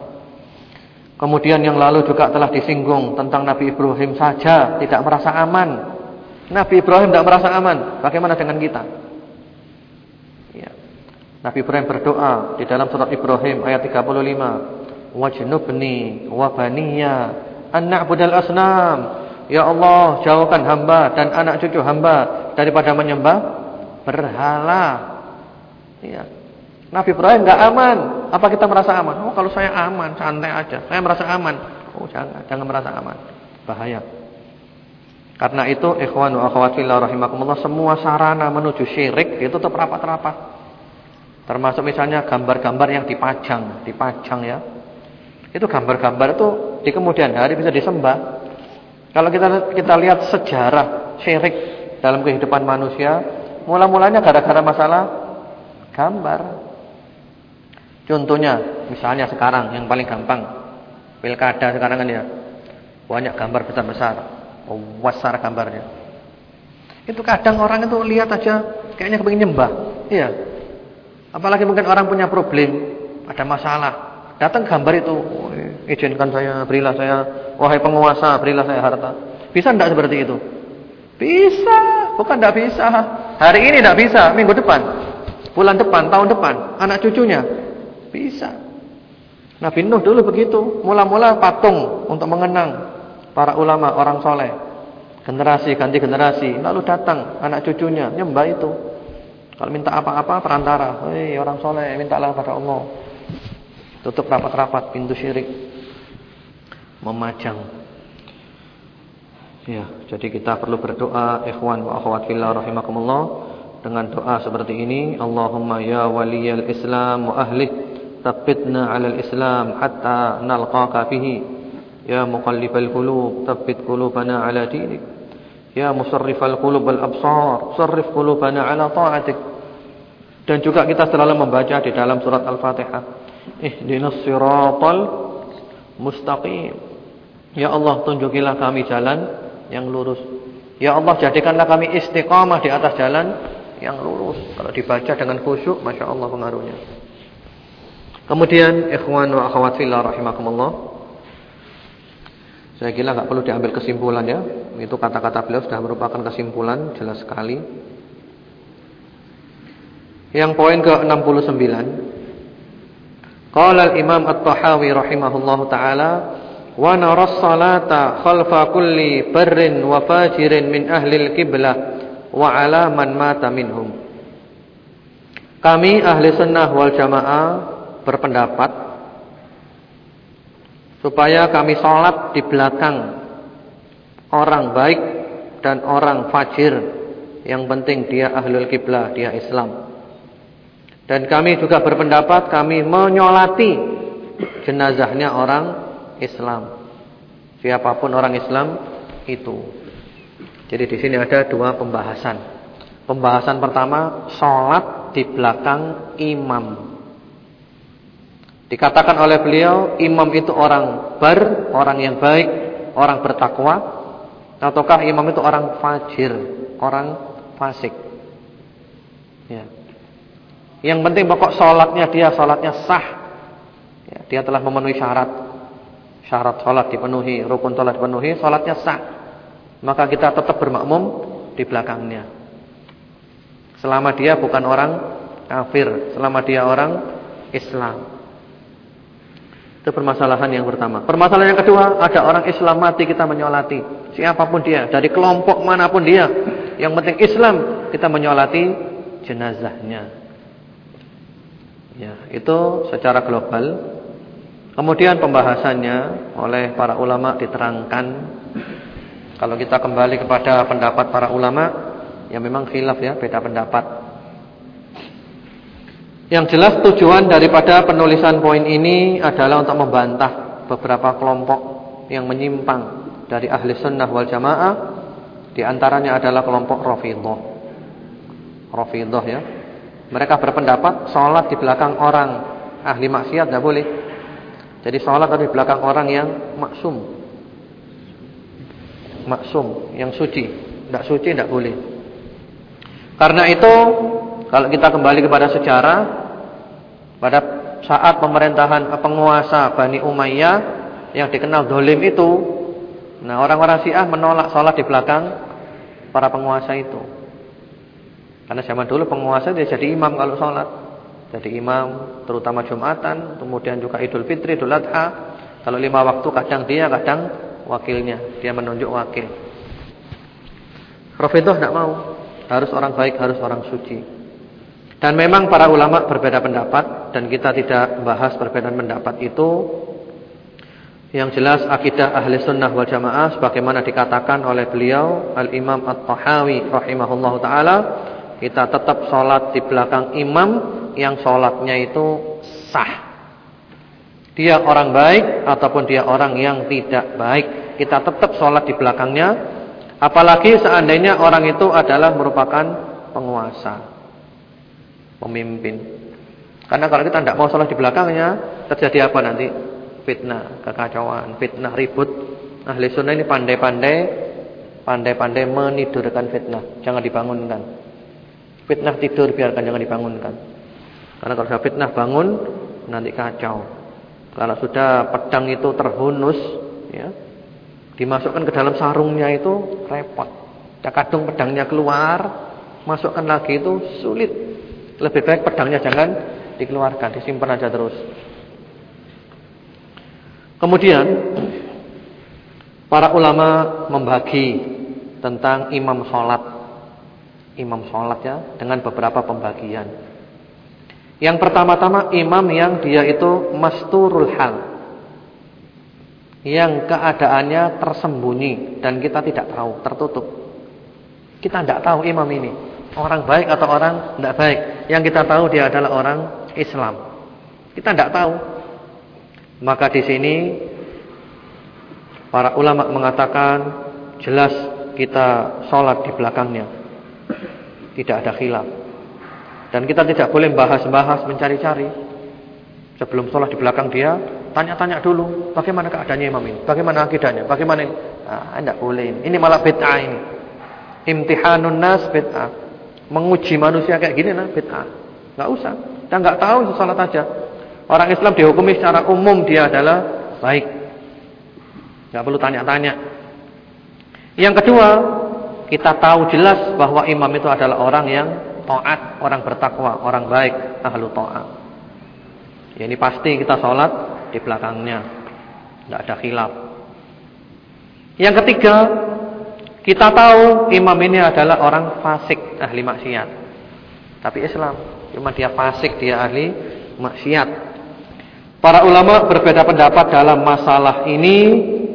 Kemudian yang lalu juga telah disinggung tentang Nabi Ibrahim saja tidak merasa aman. Nabi Ibrahim tidak merasa aman. Bagaimana dengan kita? Ya. Nabi Ibrahim berdoa di dalam surat Ibrahim ayat 35. Wajnubni wa baniya an na'budal asnam. Ya Allah, jauhkan hamba dan anak cucu hamba daripada menyembah berhala. Ya. Nabi Ibrahim enggak aman. Apa kita merasa aman? Oh, kalau saya aman, santai aja. Saya merasa aman. Oh, jangan, jangan merasa aman. Bahaya. Karena itu ikhwan wa akhwat fillah rahimakumullah semua sarana menuju syirik itu tetap rapat-rapat. Termasuk misalnya gambar-gambar yang dipajang, dipajang ya. Itu gambar-gambar itu di kemudian hari bisa disembah. Kalau kita kita lihat sejarah syirik dalam kehidupan manusia, mula-mulanya gara-gara masalah gambar. Contohnya, misalnya sekarang yang paling gampang, pilkada sekarang kan ya, banyak gambar besar-besar, oh, besar gambarnya. Itu kadang orang itu lihat aja, kayaknya kepingin nyembah, iya. Apalagi mungkin orang punya problem, ada masalah, datang gambar itu, oh, izinkan saya, berilah saya, wahai penguasa, berilah saya harta. Bisa tidak seperti itu? Bisa, bukan tidak bisa. Hari ini tidak bisa, minggu depan, bulan depan, tahun depan, anak cucunya bisa. Nabi Nuh dulu begitu. Mula-mula patung untuk mengenang para ulama, orang soleh. Generasi ganti generasi. Lalu datang anak cucunya nyembah itu. Kalau minta apa-apa perantara. Hei orang soleh mintalah pada Allah. Tutup rapat-rapat pintu syirik. Memajang. Ya, jadi kita perlu berdoa ikhwan wa akhwat fillah rahimakumullah dengan doa seperti ini, Allahumma ya waliyal Islam wa ahli ثبتنا على الإسلام حتى نلقاك به يا مقلب القلوب ثبت قلوبنا على دينك يا مصرف القلوب والأبصار صرف قلوبنا على طاعتك dan juga kita selalu membaca di dalam surat Al-Fatihah ihdinas siratal mustaqim ya Allah tunjukilah kami jalan yang lurus ya Allah jadikanlah kami istiqamah di atas jalan yang lurus kalau dibaca dengan khusyuk Masya Allah pengaruhnya Kemudian ikhwan wa akhwat fillah rahimakumullah. Saya kira enggak perlu diambil kesimpulan ya. Itu kata-kata beliau sudah merupakan kesimpulan jelas sekali. Yang poin ke-69. Qala al-Imam At-Tahawi rahimahullahu taala wa nara salata khalfa kulli barrin wa fajirin min ahli al-qiblah wa ala man mata minhum. Kami ahli sunnah wal jamaah berpendapat supaya kami sholat di belakang orang baik dan orang fajir yang penting dia ahlul kiblah, dia Islam. Dan kami juga berpendapat kami menyolati jenazahnya orang Islam. Siapa pun orang Islam itu. Jadi di sini ada dua pembahasan. Pembahasan pertama, sholat di belakang imam. Dikatakan oleh beliau imam itu orang ber, orang yang baik, orang bertakwa ataukah imam itu orang fajir, orang fasik. Ya. Yang penting pokok sholatnya dia sholatnya sah. Ya, dia telah memenuhi syarat. Syarat sholat dipenuhi, rukun sholat dipenuhi, sholatnya sah. Maka kita tetap bermakmum di belakangnya. Selama dia bukan orang kafir, selama dia orang Islam. Itu permasalahan yang pertama. Permasalahan yang kedua, ada orang Islam mati kita menyolati. Siapa pun dia, dari kelompok mana pun dia. Yang penting Islam, kita menyolati jenazahnya. Ya, itu secara global Kemudian pembahasannya oleh para ulama diterangkan kalau kita kembali kepada pendapat para ulama yang memang khilaf ya, beda pendapat. Yang jelas tujuan daripada penulisan poin ini adalah untuk membantah beberapa kelompok yang menyimpang dari ahli sunnah wal jamaah. Di antaranya adalah kelompok Rafidhah. Rafidhah ya. Mereka berpendapat sholat di belakang orang ahli maksiat tidak boleh. Jadi sholat di belakang orang yang maksum maksum, yang suci. Tidak suci tidak boleh. Karena itu kalau kita kembali kepada sejarah pada saat pemerintahan penguasa Bani Umayyah yang dikenal dolim itu, nah orang-orang Syiah menolak sholat di belakang para penguasa itu. Karena zaman dulu penguasa dia jadi imam kalau sholat, jadi imam terutama Jumatan, kemudian juga Idul Fitri, Idul Adha. Kalau lima waktu kadang dia, kadang wakilnya, dia menunjuk wakil. Rafidah tidak mau, harus orang baik, harus orang suci. Dan memang para ulama berbeda pendapat dan kita tidak bahas perbedaan pendapat itu. Yang jelas akidah ahli sunnah wal jamaah sebagaimana dikatakan oleh beliau Al-Imam At-Tahawi rahimahullah ta'ala Kita tetap sholat di belakang imam yang sholatnya itu sah dia orang baik ataupun dia orang yang tidak baik, kita tetap sholat di belakangnya. Apalagi seandainya orang itu adalah merupakan penguasa, pemimpin. Karena kalau kita tidak mau sholat di belakangnya, terjadi apa nanti? Fitnah, kekacauan, fitnah, ribut. Ahli sunnah ini pandai-pandai, pandai-pandai menidurkan fitnah. Jangan dibangunkan. Fitnah tidur biarkan jangan dibangunkan. Karena kalau sudah fitnah bangun, nanti kacau. Kalau sudah pedang itu terhunus, ya, dimasukkan ke dalam sarungnya itu repot. Kadung pedangnya keluar, masukkan lagi itu sulit. Lebih baik pedangnya jangan dikeluarkan, disimpan aja terus. Kemudian para ulama membagi tentang imam sholat, imam sholat ya, dengan beberapa pembagian. Yang pertama-tama imam yang dia itu masturul hal. Yang keadaannya tersembunyi dan kita tidak tahu, tertutup. Kita tidak tahu imam ini orang baik atau orang tidak baik. Yang kita tahu dia adalah orang Islam. Kita tidak tahu. Maka di sini para ulama mengatakan jelas kita sholat di belakangnya. Tidak ada khilaf. Dan kita tidak boleh bahas-bahas mencari-cari. Sebelum sholat di belakang dia, tanya-tanya dulu bagaimana keadaannya imam ini, bagaimana akidahnya, bagaimana ini. Nah, tidak boleh. Ini malah bid'ah ini. Imtihanun nas bid'ah. Menguji manusia kayak gini nah bid'ah. Enggak usah. Kita enggak tahu sholat aja. Orang Islam dihukumi secara umum dia adalah baik. Enggak perlu tanya-tanya. Yang kedua, kita tahu jelas bahwa imam itu adalah orang yang taat, orang bertakwa, orang baik, ahlu taat. Ya ini pasti kita sholat di belakangnya. Tidak ada khilaf. Yang ketiga, kita tahu imam ini adalah orang fasik, ahli maksiat. Tapi Islam, cuma dia fasik, dia ahli maksiat. Para ulama berbeda pendapat dalam masalah ini,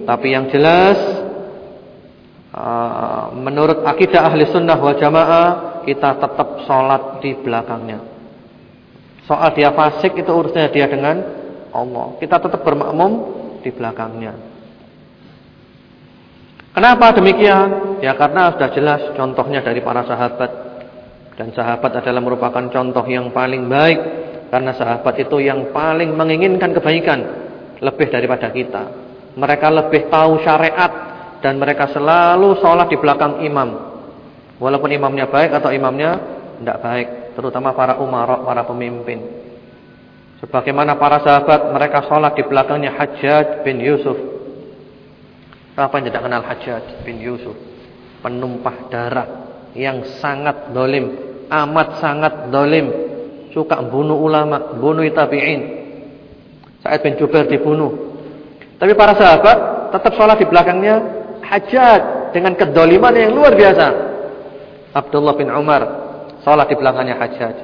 tapi yang jelas uh, menurut akidah ahli sunnah wal jamaah kita tetap sholat di belakangnya. Soal dia fasik itu urusnya dia dengan Allah. Kita tetap bermakmum di belakangnya. Kenapa demikian? Ya karena sudah jelas contohnya dari para sahabat. Dan sahabat adalah merupakan contoh yang paling baik. Karena sahabat itu yang paling menginginkan kebaikan. Lebih daripada kita. Mereka lebih tahu syariat. Dan mereka selalu sholat di belakang imam. Walaupun imamnya baik atau imamnya tidak baik, terutama para umarok, para pemimpin. Sebagaimana para sahabat mereka sholat di belakangnya Hajjaj bin Yusuf. Siapa yang tidak kenal Hajjaj bin Yusuf? Penumpah darah yang sangat dolim, amat sangat dolim, suka bunuh ulama, bunuh tabi'in. Sa'id bin Jubair dibunuh. Tapi para sahabat tetap sholat di belakangnya Hajjaj dengan kedoliman yang luar biasa. Abdullah bin Umar salat di belakangnya Hajjaj.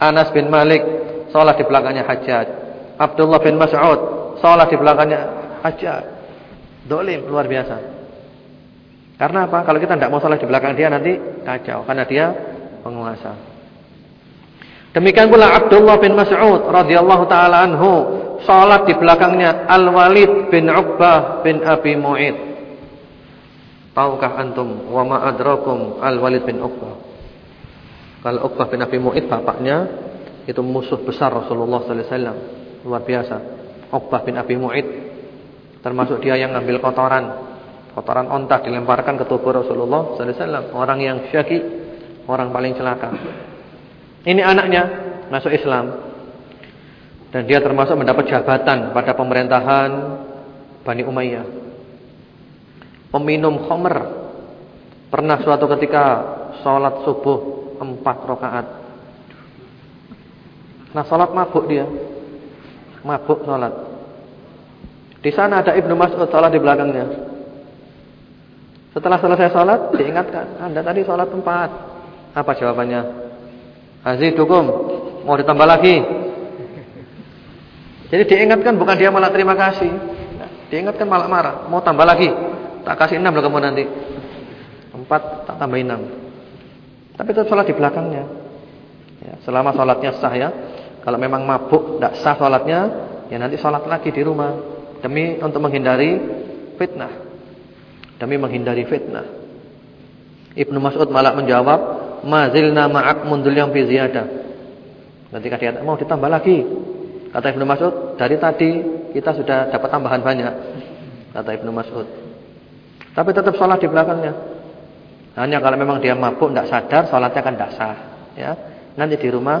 Anas bin Malik salat di belakangnya Hajjaj. Abdullah bin Mas'ud sholat di belakangnya aja. Dolim luar biasa. Karena apa? Kalau kita tidak mau sholat di belakang dia nanti kacau karena dia penguasa. Demikian pula Abdullah bin Mas'ud radhiyallahu taala anhu salat di belakangnya Al-Walid bin Uqbah bin Abi Mu'id. Tahukah antum wa ma Al-Walid bin Uqbah? Kalau Uqbah bin Abi Mu'id bapaknya itu musuh besar Rasulullah sallallahu alaihi wasallam. Luar biasa. Uqbah bin Abi Mu'id termasuk dia yang ngambil kotoran. Kotoran onta dilemparkan ke tubuh Rasulullah sallallahu alaihi wasallam. Orang yang syaki, orang paling celaka. Ini anaknya masuk Islam. Dan dia termasuk mendapat jabatan pada pemerintahan Bani Umayyah. Peminum khamr. Pernah suatu ketika sholat subuh empat rakaat. Nah sholat mabuk dia. Mabuk sholat. Di sana ada Ibnu Mas'ud sholat di belakangnya. Setelah selesai sholat, diingatkan, Anda tadi sholat empat. Apa jawabannya? Azidukum, mau ditambah lagi? Jadi diingatkan bukan dia malah terima kasih. Nah, diingatkan malah marah. Mau tambah lagi. Tak kasih enam loh kamu nanti. Empat tak tambah enam. Tapi tetap sholat di belakangnya. Ya, selama sholatnya sah ya. Kalau memang mabuk tidak sah sholatnya, ya nanti sholat lagi di rumah. Demi untuk menghindari fitnah. Demi menghindari fitnah. Ibnu Mas'ud malah menjawab, "Mazilna ma'ak mundul yang fi ziyadah." Ketika dia mau ditambah lagi, Kata Ibnu Mas'ud, dari tadi kita sudah dapat tambahan banyak. Kata Ibnu Mas'ud. Tapi tetap sholat di belakangnya. Hanya kalau memang dia mabuk tidak sadar, sholatnya kan tidak sah. Ya, nanti di rumah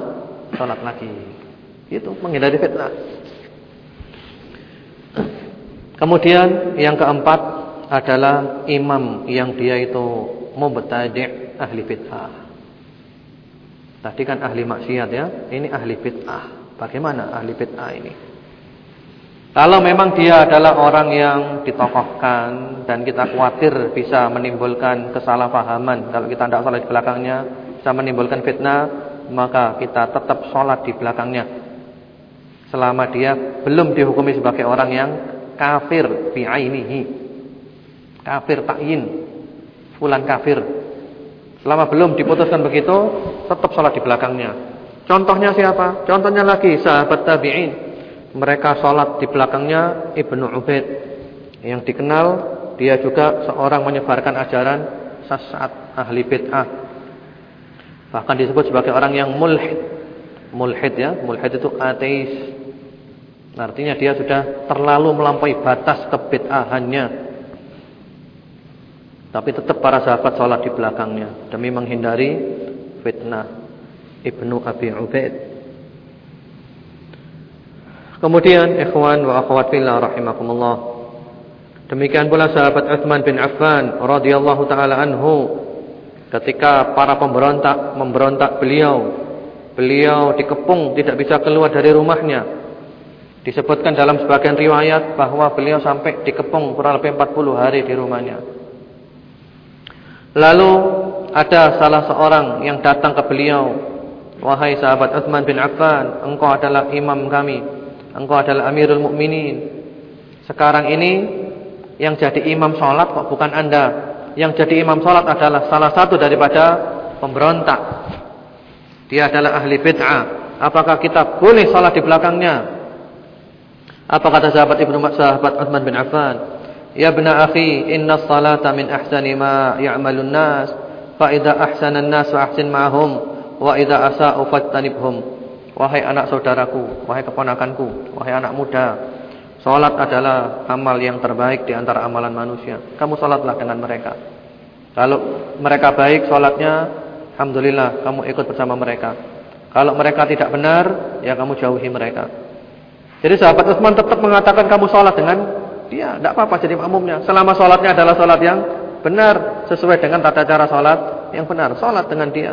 sholat lagi. Itu menghindari fitnah. Kemudian yang keempat adalah imam yang dia itu mubtadi' ahli fitnah. Tadi kan ahli maksiat ya, ini ahli fitnah. Bagaimana ahli bid'ah ini? Kalau memang dia adalah orang yang ditokohkan dan kita khawatir bisa menimbulkan kesalahpahaman kalau kita tidak sholat di belakangnya bisa menimbulkan fitnah maka kita tetap sholat di belakangnya selama dia belum dihukumi sebagai orang yang kafir bi'ainihi kafir ta'yin fulan kafir selama belum diputuskan begitu tetap sholat di belakangnya Contohnya siapa? Contohnya lagi sahabat tabi'in. Mereka sholat di belakangnya Ibnu Ubaid. Yang dikenal dia juga seorang menyebarkan ajaran sesat ahli bid'ah. Bahkan disebut sebagai orang yang mulhid. Mulhid ya, mulhid itu ateis. Artinya dia sudah terlalu melampaui batas kebid'ahannya. Tapi tetap para sahabat sholat di belakangnya demi menghindari fitnah. Ibnu Abi Ubaid. Kemudian ikhwan wa akhwat fillah rahimakumullah. Demikian pula sahabat Utsman bin Affan radhiyallahu taala anhu ketika para pemberontak memberontak beliau, beliau dikepung tidak bisa keluar dari rumahnya. Disebutkan dalam sebagian riwayat bahwa beliau sampai dikepung kurang lebih 40 hari di rumahnya. Lalu ada salah seorang yang datang ke beliau Wahai sahabat Uthman bin Affan, engkau adalah imam kami. Engkau adalah Amirul Mukminin. Sekarang ini yang jadi imam sholat kok bukan anda. Yang jadi imam sholat adalah salah satu daripada pemberontak. Dia adalah ahli bid'ah. Apakah kita boleh sholat di belakangnya? Apa kata sahabat Ibnu sahabat Uthman bin Affan? Ya bna akhi, inna salata min ahsani ma ya'malun nas. Fa idza ahsana an-nas wa ahsin ma'hum wa idza asa'u fattanibhum wahai anak saudaraku wahai keponakanku wahai anak muda salat adalah amal yang terbaik di antara amalan manusia kamu salatlah dengan mereka kalau mereka baik salatnya alhamdulillah kamu ikut bersama mereka kalau mereka tidak benar ya kamu jauhi mereka jadi sahabat Utsman tetap mengatakan kamu salat dengan dia tidak apa-apa jadi makmumnya selama salatnya adalah salat yang benar sesuai dengan tata cara salat yang benar salat dengan dia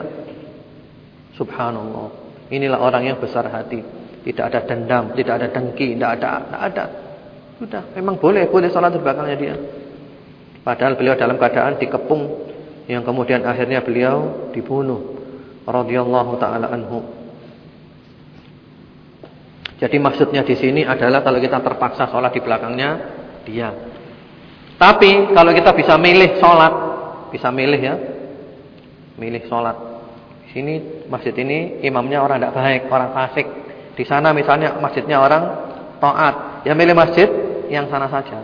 Subhanallah. Inilah orang yang besar hati. Tidak ada dendam, tidak ada dengki, tidak ada, tidak ada. Sudah, memang boleh, boleh salat di belakangnya dia. Padahal beliau dalam keadaan dikepung yang kemudian akhirnya beliau dibunuh radhiyallahu taala anhu. Jadi maksudnya di sini adalah kalau kita terpaksa sholat di belakangnya dia. Tapi kalau kita bisa milih sholat, bisa milih ya, milih sholat. Di sini masjid ini imamnya orang tidak baik, orang fasik. Di sana misalnya masjidnya orang taat, ya milih masjid yang sana saja.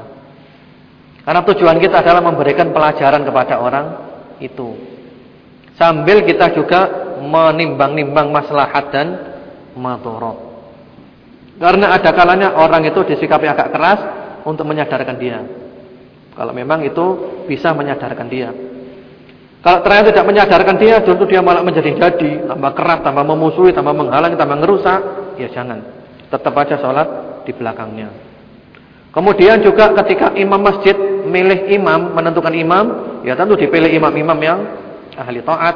Karena tujuan kita adalah memberikan pelajaran kepada orang itu. Sambil kita juga menimbang-nimbang maslahat dan madharat. Karena ada kalanya orang itu disikapi agak keras untuk menyadarkan dia. Kalau memang itu bisa menyadarkan dia. Kalau ternyata tidak menyadarkan dia, tentu dia malah menjadi jadi, tambah keras, tambah memusuhi, tambah menghalangi, tambah ngerusak, ya jangan. Tetap aja sholat di belakangnya. Kemudian juga ketika imam masjid milih imam, menentukan imam, ya tentu dipilih imam-imam yang ahli taat.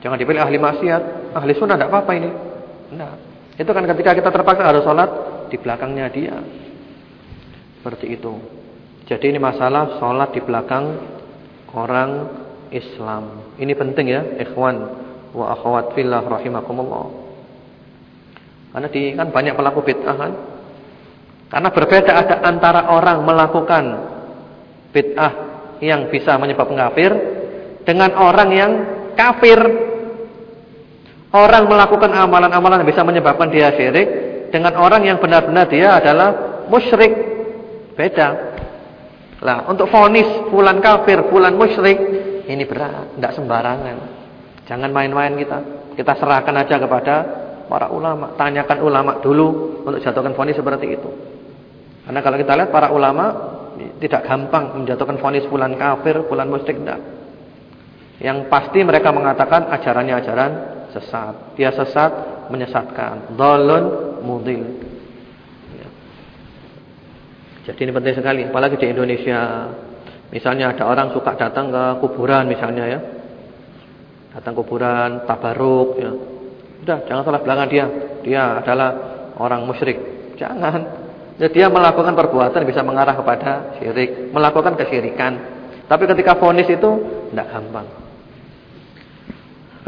Jangan dipilih ahli maksiat. Ahli sunnah tidak apa-apa ini. Nah, itu kan ketika kita terpaksa harus sholat di belakangnya dia. Seperti itu. Jadi ini masalah sholat di belakang orang Islam. Ini penting ya, ikhwan wa akhwat fillah rahimakumullah. Karena di kan banyak pelaku bid'ah kan. Karena berbeda ada antara orang melakukan bid'ah yang bisa menyebabkan kafir dengan orang yang kafir Orang melakukan amalan-amalan bisa menyebabkan dia syirik dengan orang yang benar-benar dia adalah musyrik. Beda. Lah, untuk vonis fulan kafir, fulan musyrik, ini berat, tidak sembarangan. Jangan main-main kita. Kita serahkan aja kepada para ulama, tanyakan ulama dulu untuk jatuhkan vonis seperti itu. Karena kalau kita lihat para ulama tidak gampang menjatuhkan vonis fulan kafir, fulan musyrik tidak. Yang pasti mereka mengatakan ajarannya ajaran sesat. Dia sesat, menyesatkan. Dhalun mudil. Ya. Jadi ini penting sekali, apalagi di Indonesia. Misalnya ada orang suka datang ke kuburan misalnya ya. Datang kuburan, tabaruk ya. Udah, jangan salah belakang dia. Dia adalah orang musyrik. Jangan. Ya, dia melakukan perbuatan bisa mengarah kepada syirik, melakukan kesyirikan. Tapi ketika fonis itu tidak gampang.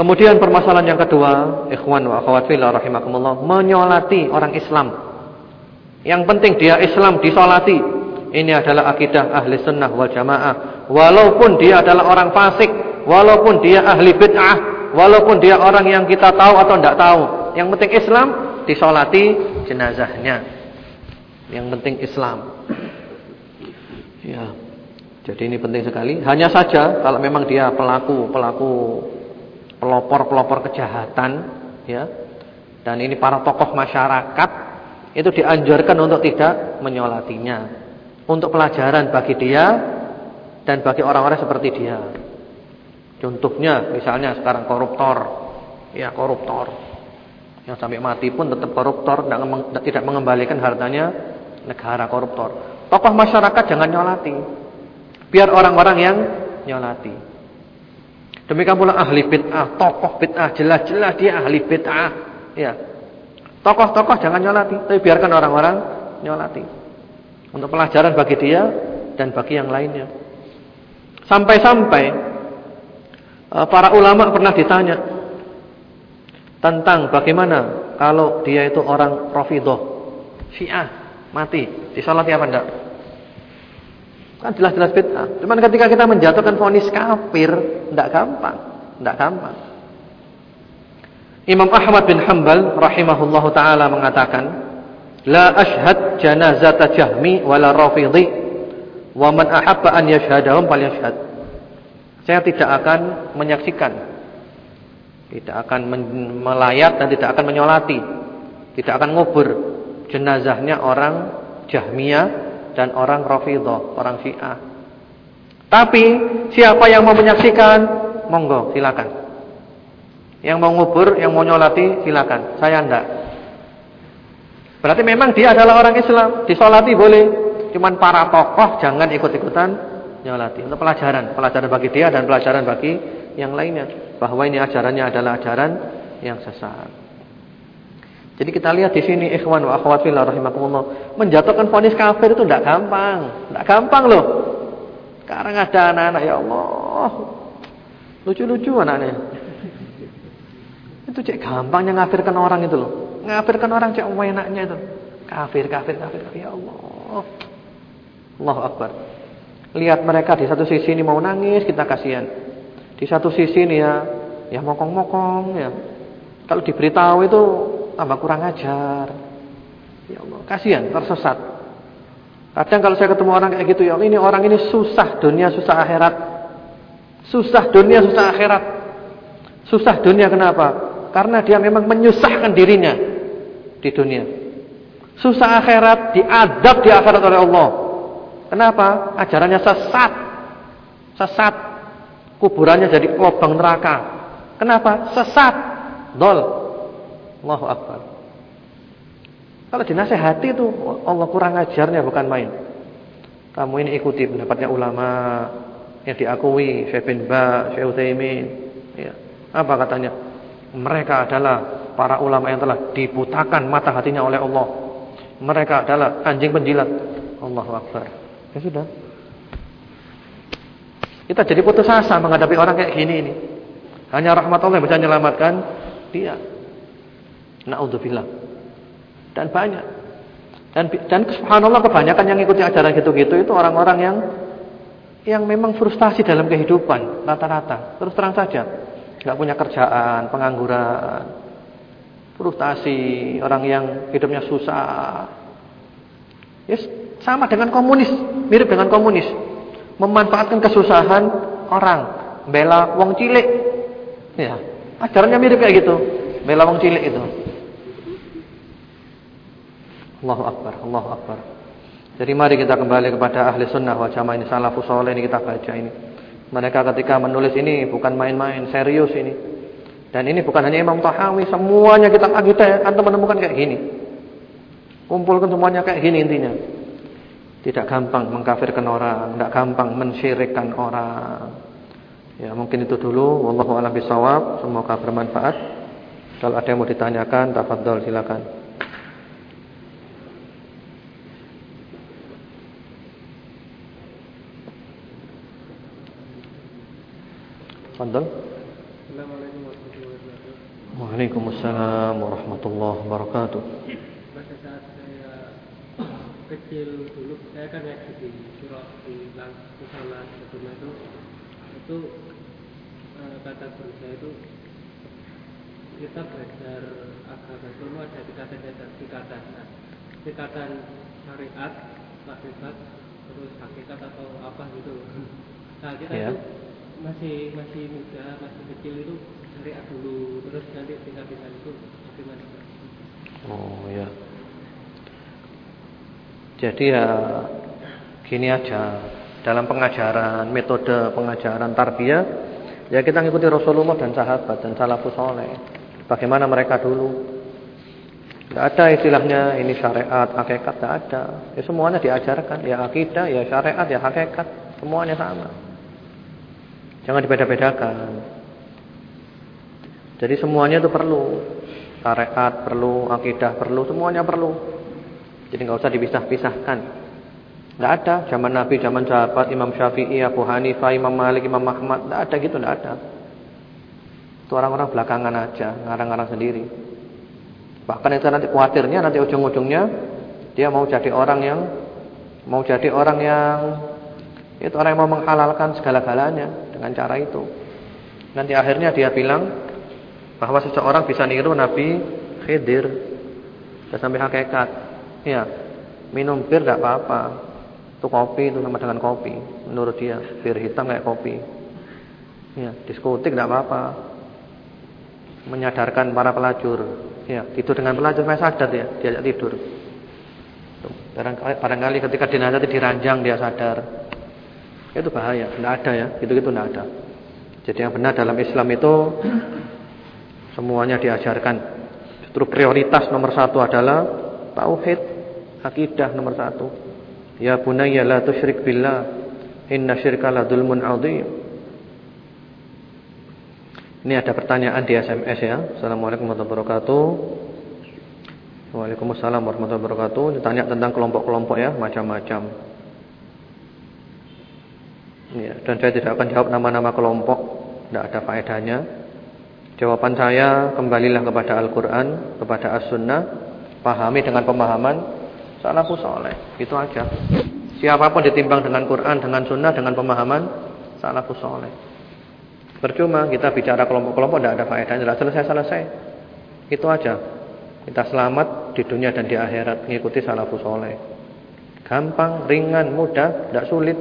Kemudian permasalahan yang kedua, ikhwan wa akhwat fillah rahimakumullah, menyolati orang Islam. Yang penting dia Islam disolati. Ini adalah akidah ahli sunnah wal jamaah. Walaupun dia adalah orang fasik, walaupun dia ahli bid'ah, walaupun dia orang yang kita tahu atau tidak tahu. Yang penting Islam disolati jenazahnya. Yang penting Islam. Ya. Jadi ini penting sekali. Hanya saja kalau memang dia pelaku pelaku pelopor-pelopor kejahatan ya. Dan ini para tokoh masyarakat itu dianjurkan untuk tidak menyolatinya. Untuk pelajaran bagi dia dan bagi orang-orang seperti dia. Contohnya misalnya sekarang koruptor. Ya, koruptor. Yang sampai mati pun tetap koruptor, tidak mengembalikan hartanya negara koruptor. Tokoh masyarakat jangan nyolati. Biar orang-orang yang nyolati. Demikian pula ahli bid'ah, tokoh bid'ah, jelas-jelas dia ahli bid'ah. Ya. Tokoh-tokoh jangan nyolati, tapi biarkan orang-orang nyolati. Untuk pelajaran bagi dia dan bagi yang lainnya. Sampai-sampai eh, para ulama pernah ditanya tentang bagaimana kalau dia itu orang Rafidhah, Syiah, mati, disolati apa enggak? Kan jelas-jelas bid'ah. Cuman ketika kita menjatuhkan vonis kafir, tidak gampang, tidak gampang. Imam Ahmad bin Hanbal rahimahullahu taala mengatakan, "La ashhad janazata Jahmi wala Rafidhi, wa man ahabba an yashhadahum falyashhad." Saya tidak akan menyaksikan, tidak akan melayat dan tidak akan menyolati, tidak akan ngubur jenazahnya orang Jahmiyah dan orang Rafidhah, orang Syiah. Tapi siapa yang mau menyaksikan, monggo silakan. Yang mau ngubur, yang mau nyolati silakan. Saya enggak. Berarti memang dia adalah orang Islam, disolati boleh. Cuman para tokoh jangan ikut-ikutan nyolati. Untuk pelajaran, pelajaran bagi dia dan pelajaran bagi yang lainnya. Bahwa ini ajarannya adalah ajaran yang sesat. Jadi kita lihat di sini ikhwan wa akhwat fillah rahimakumullah, menjatuhkan vonis kafir itu tidak gampang. Tidak gampang loh. Sekarang ada anak-anak ya Allah. Lucu-lucu anaknya. Itu cek gampangnya ngafirkan orang itu loh. Ngafirkan orang cek enaknya itu. Kafir, kafir, kafir, kafir. Ya Allah. Allahu Akbar. Lihat mereka di satu sisi ini mau nangis, kita kasihan. Di satu sisi ini ya, ya mokong-mokong ya. Kalau diberitahu itu tambah kurang ajar. Ya Allah, kasihan, tersesat. Kadang kalau saya ketemu orang kayak gitu, ya ini orang ini susah dunia, susah akhirat. Susah dunia, susah akhirat. Susah dunia kenapa? Karena dia memang menyusahkan dirinya di dunia. Susah akhirat, diadab di akhirat oleh Allah. Kenapa? Ajarannya sesat. Sesat. Kuburannya jadi lubang neraka. Kenapa? Sesat. Dol. Allahu Akbar. Kalau dinasehati itu Allah kurang ajarnya bukan main. Kamu ini ikuti pendapatnya ulama yang diakui Syekh bin Ba, Syekh Utsaimin. Ya. Apa katanya? Mereka adalah para ulama yang telah dibutakan mata hatinya oleh Allah. Mereka adalah anjing penjilat. Allahu Akbar. Ya sudah. Kita jadi putus asa menghadapi orang kayak gini ini. Hanya rahmat Allah yang bisa menyelamatkan dia. Naudzubillah. Dan banyak. Dan dan subhanallah kebanyakan yang ikuti ajaran gitu-gitu itu orang-orang yang yang memang frustasi dalam kehidupan rata-rata. Terus terang saja, nggak punya kerjaan, pengangguran, frustasi, orang yang hidupnya susah. Yes, sama dengan komunis, mirip dengan komunis. Memanfaatkan kesusahan orang, bela wong cilik. Ya, ajarannya mirip kayak gitu. Bela wong cilik itu. Allahu Akbar, Allahu Akbar. Jadi mari kita kembali kepada ahli sunnah wal jamaah ini salafus saleh ini kita baca ini. Mereka ketika menulis ini bukan main-main, serius ini. Dan ini bukan hanya Imam Tahawi, semuanya kita kita akan menemukan kayak gini. Kumpulkan semuanya kayak gini intinya. Tidak gampang mengkafirkan orang, tidak gampang mensyirikkan orang. Ya, mungkin itu dulu. Wallahu a'lam bishawab. Semoga bermanfaat. Kalau ada yang mau ditanyakan, tafadhol silakan. Wabarakatuh. Waalaikumsalam warahmatullahi wabarakatuh. Pada saat saya kecil dulu, saya kan ya di surau di musola sebelum itu, itu eh, kata guru saya itu kita belajar agama itu ada tingkatan tingkatan, nah, tingkatan syariat, hakikat, terus hakikat atau apa gitu. Nah kita yeah. itu masih masih muda masih kecil itu syariat dulu terus nanti tingkat-tingkat itu bagaimana? Oh ya. Jadi ya gini aja. Dalam pengajaran metode pengajaran tarbiyah ya kita ngikuti Rasulullah dan sahabat dan salafus soleh bagaimana mereka dulu? Tidak ada istilahnya ini syariat hakikat tidak ada. Ya semuanya diajarkan. Ya akidah ya syariat ya hakikat. Semuanya sama Jangan dibeda-bedakan. Jadi semuanya itu perlu. Syariat perlu, akidah perlu, semuanya perlu. Jadi nggak usah dipisah-pisahkan. Nggak ada zaman Nabi, zaman sahabat, Imam Syafi'i, Abu Hanifah, Imam Malik, Imam Ahmad, nggak ada gitu, nggak ada. Itu orang-orang belakangan aja, ngarang-ngarang sendiri. Bahkan itu nanti khawatirnya nanti ujung-ujungnya dia mau jadi orang yang mau jadi orang yang itu orang yang mau menghalalkan segala-galanya dengan cara itu. Nanti akhirnya dia bilang bahwa seseorang bisa niru Nabi Khidir dan sampai hakikat. Ya, minum bir tidak apa-apa. Itu kopi itu sama dengan kopi menurut dia. Bir hitam kayak kopi. Ya, diskotik tidak apa-apa. Menyadarkan para pelacur. Ya, tidur dengan pelacur saya sadar dia tidur. Barangkali, barangkali ketika dinasihati diranjang dia sadar. Itu bahaya, tidak ada ya, gitu-gitu tidak ada. Jadi yang benar dalam Islam itu semuanya diajarkan. Justru prioritas nomor satu adalah tauhid, akidah nomor satu. Ya bunayya la tusyrik billah, inna syirka la dzulmun. Ini ada pertanyaan di SMS ya. Assalamualaikum warahmatullahi wabarakatuh. Waalaikumsalam warahmatullahi wabarakatuh. Ditanya tentang kelompok-kelompok ya, macam-macam. Ya, dan saya tidak akan jawab nama-nama kelompok, tidak ada faedahnya. Jawaban saya kembalilah kepada Al-Qur'an, kepada As-Sunnah, pahami dengan pemahaman salafus saleh. Itu aja. Siapa pun ditimbang dengan Quran, dengan Sunnah, dengan pemahaman salafus saleh. Percuma kita bicara kelompok-kelompok tidak ada faedahnya, tidak selesai-selesai. Itu aja. Kita selamat di dunia dan di akhirat mengikuti salafus saleh. Gampang, ringan, mudah, tidak sulit.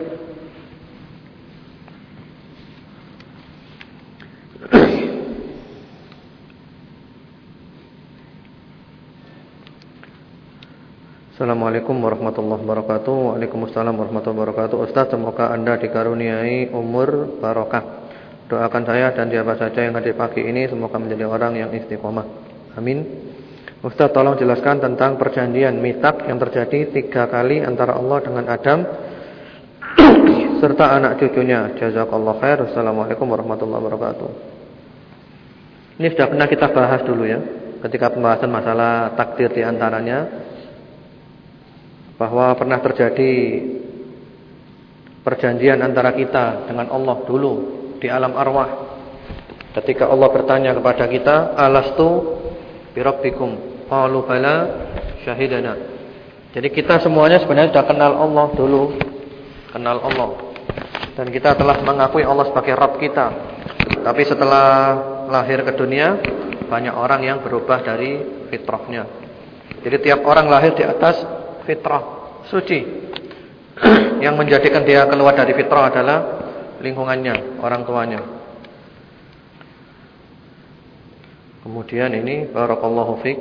Assalamualaikum warahmatullahi wabarakatuh. Waalaikumsalam warahmatullahi wabarakatuh. Ustaz semoga anda dikaruniai umur barokah. Doakan saya dan siapa saja yang hadir pagi ini Semoga menjadi orang yang istiqomah. Amin. Ustaz tolong jelaskan tentang perjanjian mitak yang terjadi tiga kali antara Allah dengan Adam Serta anak cucunya. Jazakallah khair. Assalamualaikum warahmatullahi wabarakatuh. Ini sudah pernah kita bahas dulu ya Ketika pembahasan masalah takdir di antaranya bahwa pernah terjadi perjanjian antara kita dengan Allah dulu di alam arwah. Ketika Allah bertanya kepada kita, "Alastu birabbikum?" Qalu bala syahidana. Jadi kita semuanya sebenarnya sudah kenal Allah dulu, kenal Allah. Dan kita telah mengakui Allah sebagai Rabb kita. Tapi setelah lahir ke dunia, banyak orang yang berubah dari fitrahnya. Jadi tiap orang lahir di atas fitrah suci. Yang menjadikan dia keluar dari fitrah adalah lingkungannya, orang tuanya. Kemudian ini barakallahu fik,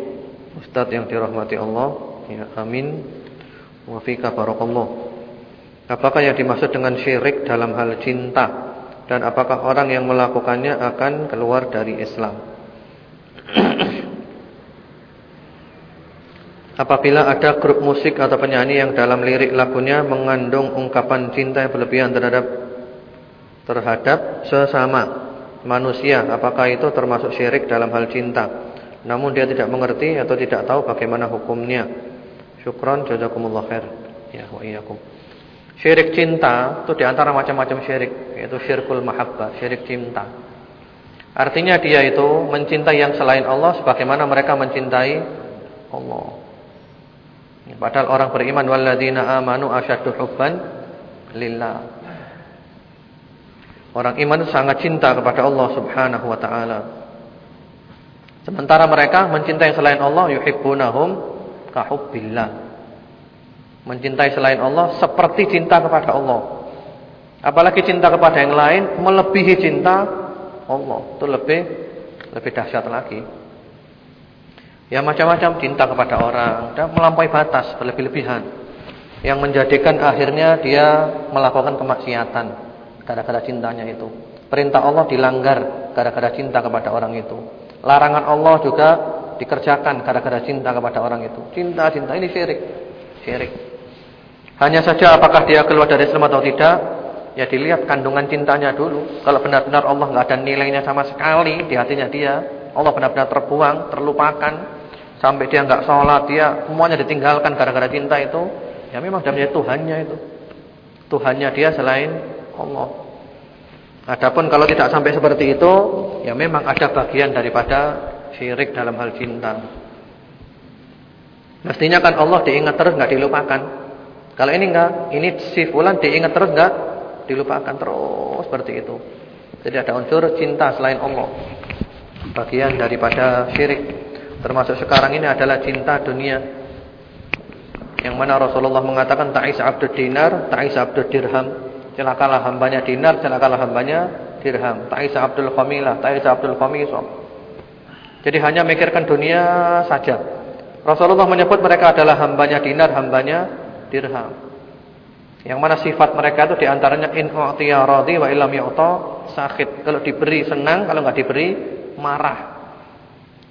ustaz yang dirahmati Allah, ya amin. Wa fika barakallahu. Apakah yang dimaksud dengan syirik dalam hal cinta dan apakah orang yang melakukannya akan keluar dari Islam? Apabila ada grup musik atau penyanyi yang dalam lirik lagunya mengandung ungkapan cinta yang berlebihan terhadap terhadap sesama manusia, apakah itu termasuk syirik dalam hal cinta? Namun dia tidak mengerti atau tidak tahu bagaimana hukumnya. Syukron jazakumullah khair. Ya wa iyyakum. Syirik cinta itu di antara macam-macam syirik, yaitu syirkul mahabbah, syirik cinta. Artinya dia itu mencintai yang selain Allah sebagaimana mereka mencintai Allah. Padahal orang beriman walladzina amanu asyaddu hubban lillah. Orang iman sangat cinta kepada Allah Subhanahu wa taala. Sementara mereka mencintai selain Allah yuhibbunahum kahubbillah. Mencintai selain Allah seperti cinta kepada Allah. Apalagi cinta kepada yang lain melebihi cinta Allah. Itu lebih lebih dahsyat lagi. Ya macam-macam cinta kepada orang dan melampaui batas berlebih-lebihan yang menjadikan akhirnya dia melakukan kemaksiatan gara-gara cintanya itu. Perintah Allah dilanggar gara-gara cinta kepada orang itu. Larangan Allah juga dikerjakan gara-gara cinta kepada orang itu. Cinta-cinta ini syirik. Syirik. Hanya saja apakah dia keluar dari Islam atau tidak? Ya dilihat kandungan cintanya dulu. Kalau benar-benar Allah nggak ada nilainya sama sekali di hatinya dia, Allah benar-benar terbuang, terlupakan, Sampai dia nggak sholat, dia semuanya ditinggalkan gara-gara cinta itu. Ya memang dia Tuhannya itu. Tuhannya dia selain Allah. Adapun kalau tidak sampai seperti itu, ya memang ada bagian daripada syirik dalam hal cinta. Mestinya kan Allah diingat terus nggak dilupakan. Kalau ini enggak, ini si fulan diingat terus enggak dilupakan terus seperti itu. Jadi ada unsur cinta selain Allah. Bagian daripada syirik. Termasuk sekarang ini adalah cinta dunia. Yang mana Rasulullah mengatakan ta'is abdud dinar, ta'is abdud dirham. Celakalah hambanya dinar, celakalah hambanya dirham. Ta'is abdul khamilah, ta'is abdul khamisah. Jadi hanya mikirkan dunia saja. Rasulullah menyebut mereka adalah hambanya dinar, hambanya dirham. Yang mana sifat mereka itu di antaranya in u'tiya radhi wa illam yu'ta sakit. Kalau diberi senang, kalau enggak diberi marah.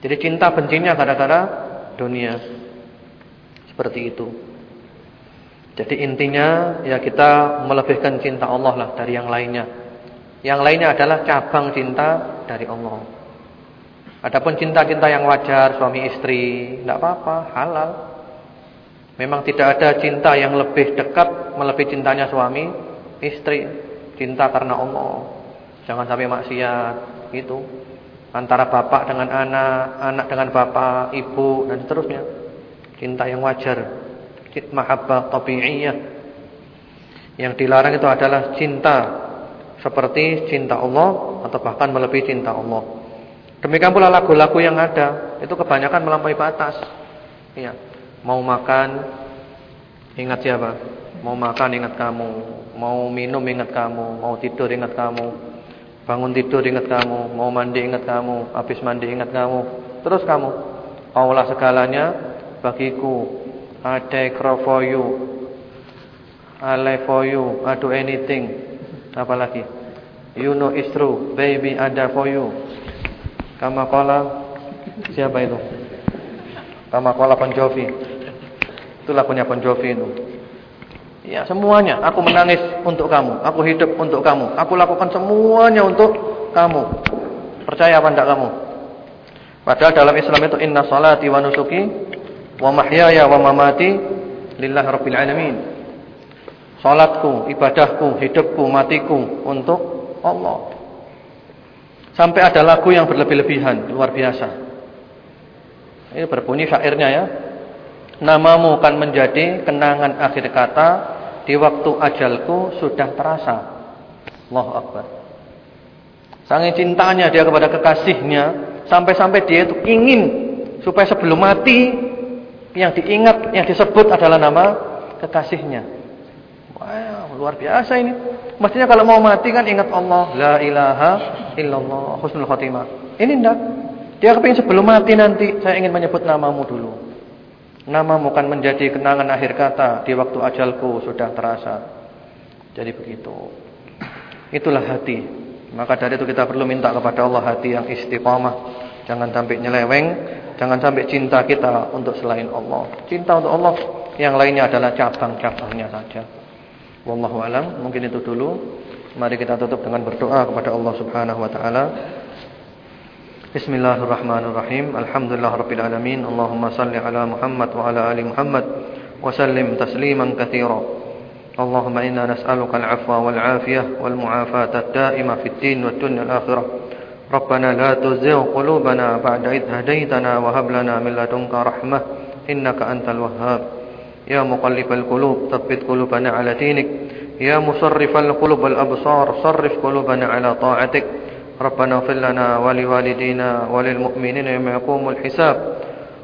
Jadi cinta bencinya gara-gara dunia. Seperti itu. Jadi intinya ya kita melebihkan cinta Allah lah dari yang lainnya. Yang lainnya adalah cabang cinta dari Allah. Adapun cinta-cinta yang wajar suami istri, tidak apa-apa, halal. Memang tidak ada cinta yang lebih dekat melebihi cintanya suami istri. Cinta karena Allah. Jangan sampai maksiat, itu. Antara bapak dengan anak, anak dengan bapak, ibu dan seterusnya. Cinta yang wajar. Mahabbah tabi'iyah. Yang dilarang itu adalah cinta seperti cinta Allah atau bahkan melebihi cinta Allah. Demikian pula lagu-lagu yang ada itu kebanyakan melampaui batas. Iya. Mau makan ingat siapa? Mau makan ingat kamu, mau minum ingat kamu, mau tidur ingat kamu, bangun tidur ingat kamu, mau mandi ingat kamu, habis mandi ingat kamu, terus kamu. Allah segalanya bagiku. Care for you. I live for you. I do anything. Apalagi? You know it's true. Baby ada for you. Kama kola siapa itu? Kama kola Bon Jovi. Itu lagunya Bon Jovi itu. Ya, semuanya aku menangis untuk kamu, aku hidup untuk kamu, aku lakukan semuanya untuk kamu. Percaya apa enggak kamu? Padahal dalam Islam itu inna salati wa nusuki wa mahyaya wa mamati lillahi rabbil alamin. Salatku, ibadahku, hidupku, matiku untuk Allah. Sampai ada lagu yang berlebih-lebihan, luar biasa. Ini berbunyi syairnya ya. Namamu kan menjadi kenangan akhir kata di waktu ajalku sudah terasa. Allahu Akbar. Sangat cintanya dia kepada kekasihnya sampai-sampai dia itu ingin supaya sebelum mati yang diingat, yang disebut adalah nama kekasihnya. Wow, luar biasa ini. Mestinya kalau mau mati kan ingat Allah, la ilaha illallah, husnul khotimah. Ini enggak. Dia kepingin sebelum mati nanti saya ingin menyebut namamu dulu. Namamu kan menjadi kenangan akhir kata di waktu ajalku sudah terasa. Jadi begitu. Itulah hati. Maka dari itu kita perlu minta kepada Allah hati yang istiqamah. Jangan sampai nyeleweng, jangan sampai cinta kita untuk selain Allah. Cinta untuk Allah yang lainnya adalah cabang-cabangnya saja. Wallahu alam, mungkin itu dulu. Mari kita tutup dengan berdoa kepada Allah Subhanahu wa taala. Bismillahirrahmanirrahim. Alhamdulillahirabbil alamin. Allahumma salli ala Muhammad wa ala ali Muhammad wa sallim tasliman katsira. Allahumma inna nas'aluka al-'afwa wal 'afiyah wal mu'afata ad-da'ima fid din wad dunya al-akhirah. Rabbana la tuzigh qulubana ba'da idh hadaytana wa hab lana min ladunka rahmah innaka antal wahhab. Ya muqallibal qulub, tsabbit qulubana 'ala dinik. Ya musarrifal qulub wal absar, sarrif qulubana ربنا اغفر لنا ولوالدينا وللمؤمنين يوم يقوم الحساب.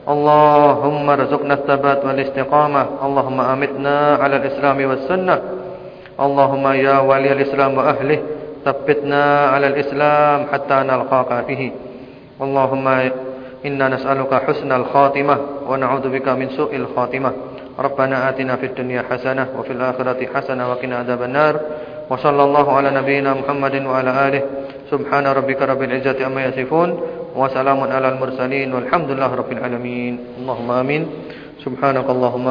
اللهم ارزقنا الثبات والاستقامة. اللهم أمتنا على الإسلام والسنة. اللهم يا ولي الإسلام وأهله ثبتنا على الإسلام حتى نلقاك فيه. اللهم إنا نسألك حسن الخاتمة ونعوذ بك من سوء الخاتمة. ربنا آتنا في الدنيا حسنة وفي الآخرة حسنة وقنا عذاب النار. وصلى الله على نبينا محمد وعلى آله سبحان ربك رب العزة أما يصفون وسلام على المرسلين والحمد لله رب العالمين اللهم آمين سبحانك اللهم